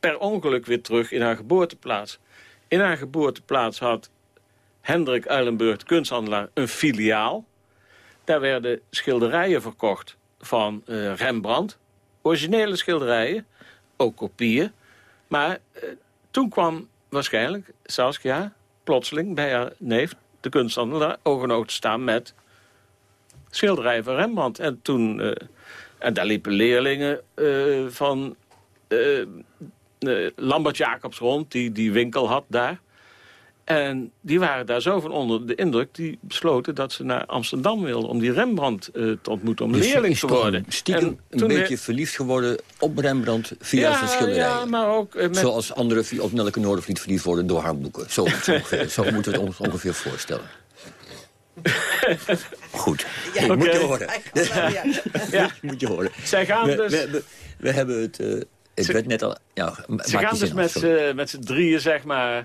per ongeluk weer terug in haar geboorteplaats. In haar geboorteplaats had Hendrik Uilenburg, de kunsthandelaar, een filiaal. Daar werden schilderijen verkocht van uh, Rembrandt. Originele schilderijen, ook kopieën. Maar uh, toen kwam waarschijnlijk Saskia plotseling bij haar neef, de kunsthandelaar, oog oog te staan met schilderijen van Rembrandt. En toen, uh, en daar liepen leerlingen van Lambert Jacobs rond, die die winkel had daar. En die waren daar zo van onder de indruk... die besloten dat ze naar Amsterdam wilden... om die Rembrandt uh, te ontmoeten, om dus leerling te worden. stiekem een beetje verliefd geworden op Rembrandt via ja, zijn schilderijen. Ja, maar ook... Uh, met... Zoals anderen op Nelke Noordervliet verliefd worden door haar boeken. Zo, zo, zo moeten we het ons ongeveer voorstellen. (laughs) Goed, ja, okay. moet je horen. (laughs) Ja. moet je horen. Zij gaan we, dus... We, we, hebben het... Uh, ik werd net al... Ja, ze gaan dus met z'n drieën, zeg maar uh,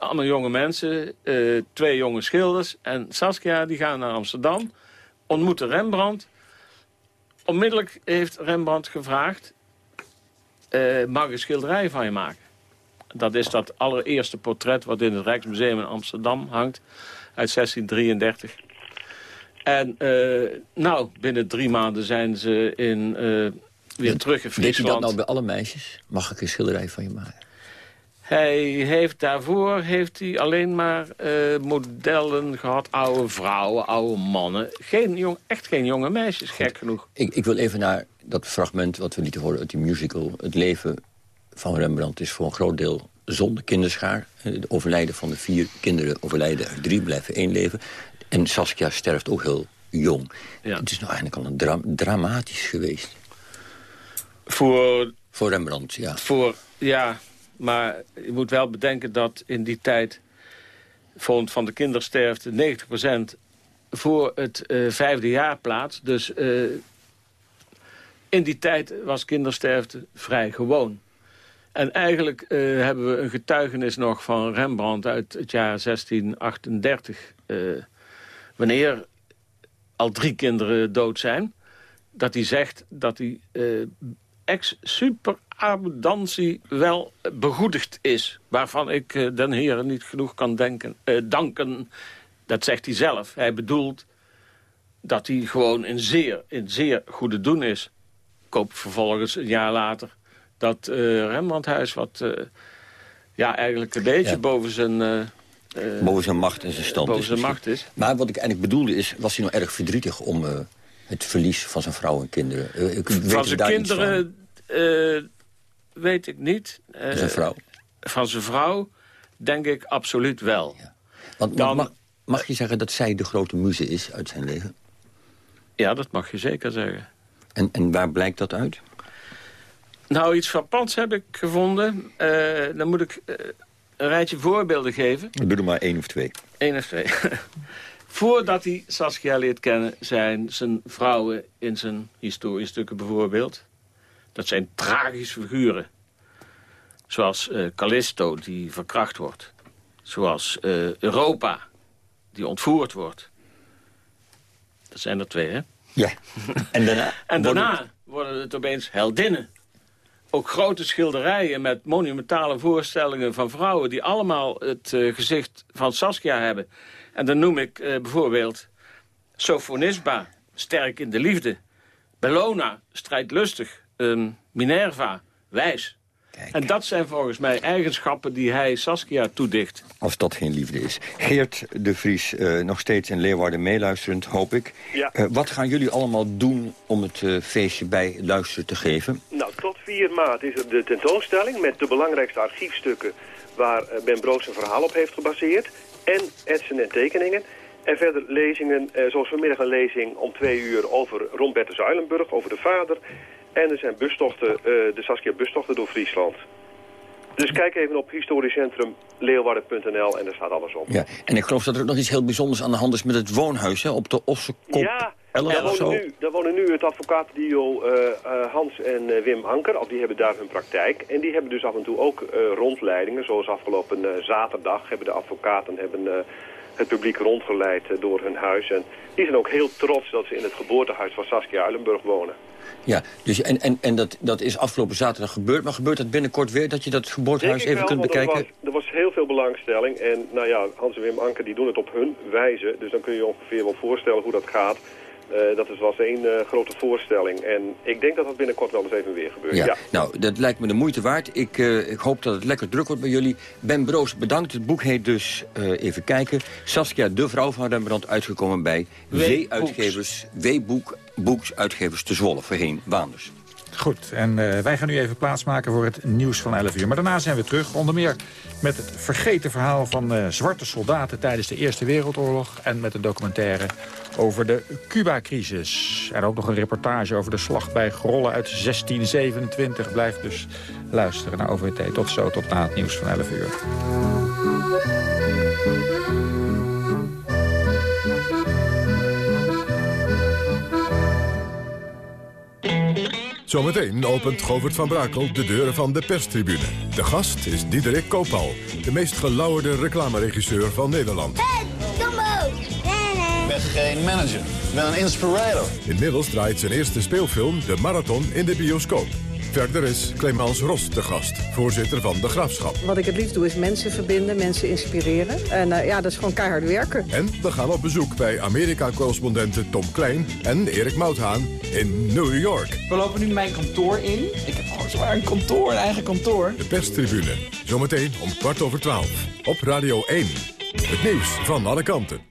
allemaal jonge mensen, uh, twee jonge schilders. En Saskia die gaan naar Amsterdam, ontmoeten Rembrandt. Onmiddellijk heeft Rembrandt gevraagd... Uh, mag ik een schilderij van je maken? Dat is dat allereerste portret wat in het Rijksmuseum in Amsterdam hangt. Uit 1633. En nou, binnen drie maanden zijn ze in, weer terug in Friesland. Deed je dat nou bij alle meisjes? Mag ik een schilderij van je maken? Hij heeft daarvoor heeft hij alleen maar uh, modellen gehad. Oude vrouwen, oude mannen. Geen jong, echt geen jonge meisjes, gek genoeg. Ik, ik wil even naar dat fragment wat we lieten horen uit die musical. Het leven van Rembrandt is voor een groot deel zonder kinderschaar. Het overlijden van de vier kinderen overlijden er drie, blijven één leven. En Saskia sterft ook heel jong. Ja. Het is nou eigenlijk al een dra dramatisch geweest. Voor... Voor Rembrandt, ja. Voor, ja, maar je moet wel bedenken dat in die tijd... van de kindersterfte 90% voor het uh, vijfde jaar plaats. Dus uh, In die tijd was kindersterfte vrij gewoon. En eigenlijk uh, hebben we een getuigenis nog van Rembrandt uit het jaar 1638. Uh, wanneer al drie kinderen dood zijn. Dat hij zegt dat hij ex super abundantie wel begoedigd is. Waarvan ik uh, den heren niet genoeg kan denken, danken. Dat zegt hij zelf. Hij bedoelt dat hij gewoon in zeer, in zeer goede doen is. Koop vervolgens een jaar later dat uh, Rembrandthuis... wat ja, eigenlijk een beetje boven zijn... Boven zijn macht en zijn stand boven is. zijn macht is. Maar wat ik eigenlijk bedoelde is... was hij nou erg verdrietig om het verlies van zijn vrouw en kinderen? Ik, van zijn kinderen van? weet ik niet. zijn vrouw? Van zijn vrouw denk ik absoluut wel. Ja. Want Dan, mag, mag je zeggen dat zij de grote muze is uit zijn leven? Ja, dat mag je zeker zeggen. En, en waar blijkt dat uit? Nou, iets frappants heb ik gevonden. Uh, dan moet ik uh, een rijtje voorbeelden geven. Ik doe er maar één of twee. Eén of twee. (laughs) Voordat hij Saskia leert kennen, zijn zijn vrouwen in zijn historiestukken bijvoorbeeld. Dat zijn tragische figuren. Zoals uh, Callisto, die verkracht wordt. Zoals Europa, die ontvoerd wordt. Dat zijn er twee, hè? Ja. (laughs) En daarna? en daarna worden het opeens heldinnen ook grote schilderijen met monumentale voorstellingen van vrouwen... die allemaal het uh, gezicht van Saskia hebben. En dan noem ik uh, bijvoorbeeld Sophonisba, sterk in de liefde. Bellona, strijdlustig. Um, Minerva, wijs. Kijk. En dat zijn volgens mij eigenschappen die hij Saskia toedicht. Als dat geen liefde is. Geert de Vries, uh, nog steeds in Leeuwarden meeluisterend, hoop ik. Ja. Uh, wat gaan jullie allemaal doen om het uh, feestje bij luisteren te geven? Nou, tot 4 maart is er de tentoonstelling met de belangrijkste archiefstukken... waar Ben Broos zijn verhaal op heeft gebaseerd. En etsen en tekeningen. En verder lezingen, zoals vanmiddag een lezing om twee uur over Ron Zuilenburg, over de vader... En er zijn bustochten, uh, de Saskia bustochten door Friesland. Dus kijk even op historisch centrum leeuwarden.nl en daar staat alles op. Ja, en ik geloof dat er ook nog iets heel bijzonders aan de hand is met het woonhuis hè, op de Ossekop. Ja, daar wonen, nu, daar wonen nu het advocatendio uh, uh, Hans en uh, Wim Anker. Of die hebben daar hun praktijk. En die hebben dus af en toe ook rondleidingen. Zoals afgelopen zaterdag hebben de advocaten hebben, het publiek rondgeleid door hun huis. En die zijn ook heel trots dat ze in het geboortehuis van Saskia Uilenburg wonen. Ja, dus en, en, en dat, dat is afgelopen zaterdag gebeurd. Maar gebeurt dat binnenkort weer, dat je dat geboortehuis even wel, kunt bekijken? Er was, er was heel veel belangstelling. En nou ja, Hans en Wim Anker die doen het op hun wijze. Dus dan kun je je ongeveer wel voorstellen hoe dat gaat. Uh, dat was één uh, grote voorstelling. En ik denk dat dat binnenkort wel eens even weer gebeurt. Ja, ja. nou, dat lijkt me de moeite waard. Ik, uh, ik hoop dat het lekker druk wordt bij jullie. Ben Broos, bedankt. Het boek heet dus, even kijken... Saskia, de vrouw van Rembrandt, uitgekomen bij W-uitgevers... W-boek, boeksuitgevers te Zwolle, voorheen Waanders. Goed, en uh, wij gaan nu even plaatsmaken voor het nieuws van 11 uur. Maar daarna zijn we terug, onder meer met het vergeten verhaal van uh, zwarte soldaten tijdens de Eerste Wereldoorlog... en met een documentaire over de Cuba-crisis. En ook nog een reportage over de slag bij Grollen uit 1627. Blijf dus luisteren naar OVT. Tot zo, tot na het nieuws van 11 uur. Zometeen opent Govert van Brakel de deuren van de perstribune. De gast is Diederik Koopal, de meest gelauwerde reclameregisseur van Nederland. Hey, ben geen manager, ik ben een inspirator. Inmiddels draait zijn eerste speelfilm, De Marathon, in de bioscoop. Verder is Clemens Ros de gast, voorzitter van De Graafschap. Wat ik het liefst doe is mensen verbinden, mensen inspireren. En uh, ja, dat is gewoon keihard werken. En we gaan op bezoek bij Amerika-correspondenten Tom Klein en Erik Mouthaan in New York. We lopen nu mijn kantoor in. Ik heb oh, zwaar een kantoor, een eigen kantoor. De perstribune, zometeen om kwart over twaalf. Op Radio 1. Het nieuws van alle kanten.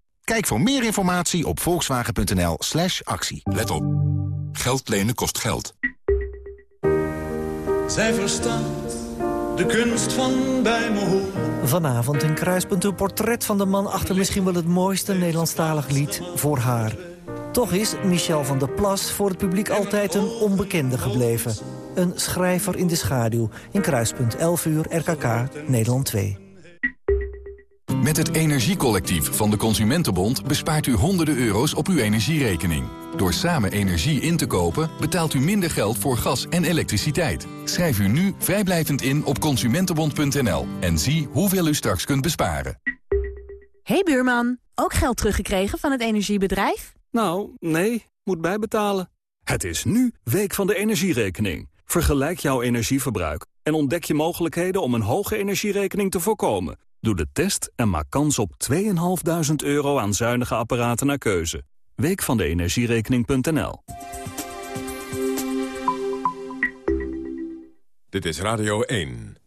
Kijk voor meer informatie op volkswagen.nl slash actie. Let op. Geld lenen kost geld. Zij verstaat de kunst van bij me horen. Vanavond in Kruispunt een portret van de man achter misschien wel het mooiste Nederlandstalig lied voor haar. Toch is Michel van der Plas voor het publiek altijd een onbekende gebleven. Een schrijver in de schaduw in Kruispunt 11 uur RKK Nederland 2. Met het Energiecollectief van de Consumentenbond bespaart u honderden euro's op uw energierekening. Door samen energie in te kopen betaalt u minder geld voor gas en elektriciteit. Schrijf u nu vrijblijvend in op consumentenbond.nl en zie hoeveel u straks kunt besparen. Hey buurman, ook geld teruggekregen van het energiebedrijf? Nou, nee, moet bijbetalen. Het is nu Week van de Energierekening. Vergelijk jouw energieverbruik en ontdek je mogelijkheden om een hoge energierekening te voorkomen. Doe de test en maak kans op 2.500 euro aan zuinige apparaten naar keuze. Week van de energierekening.nl Dit is Radio 1.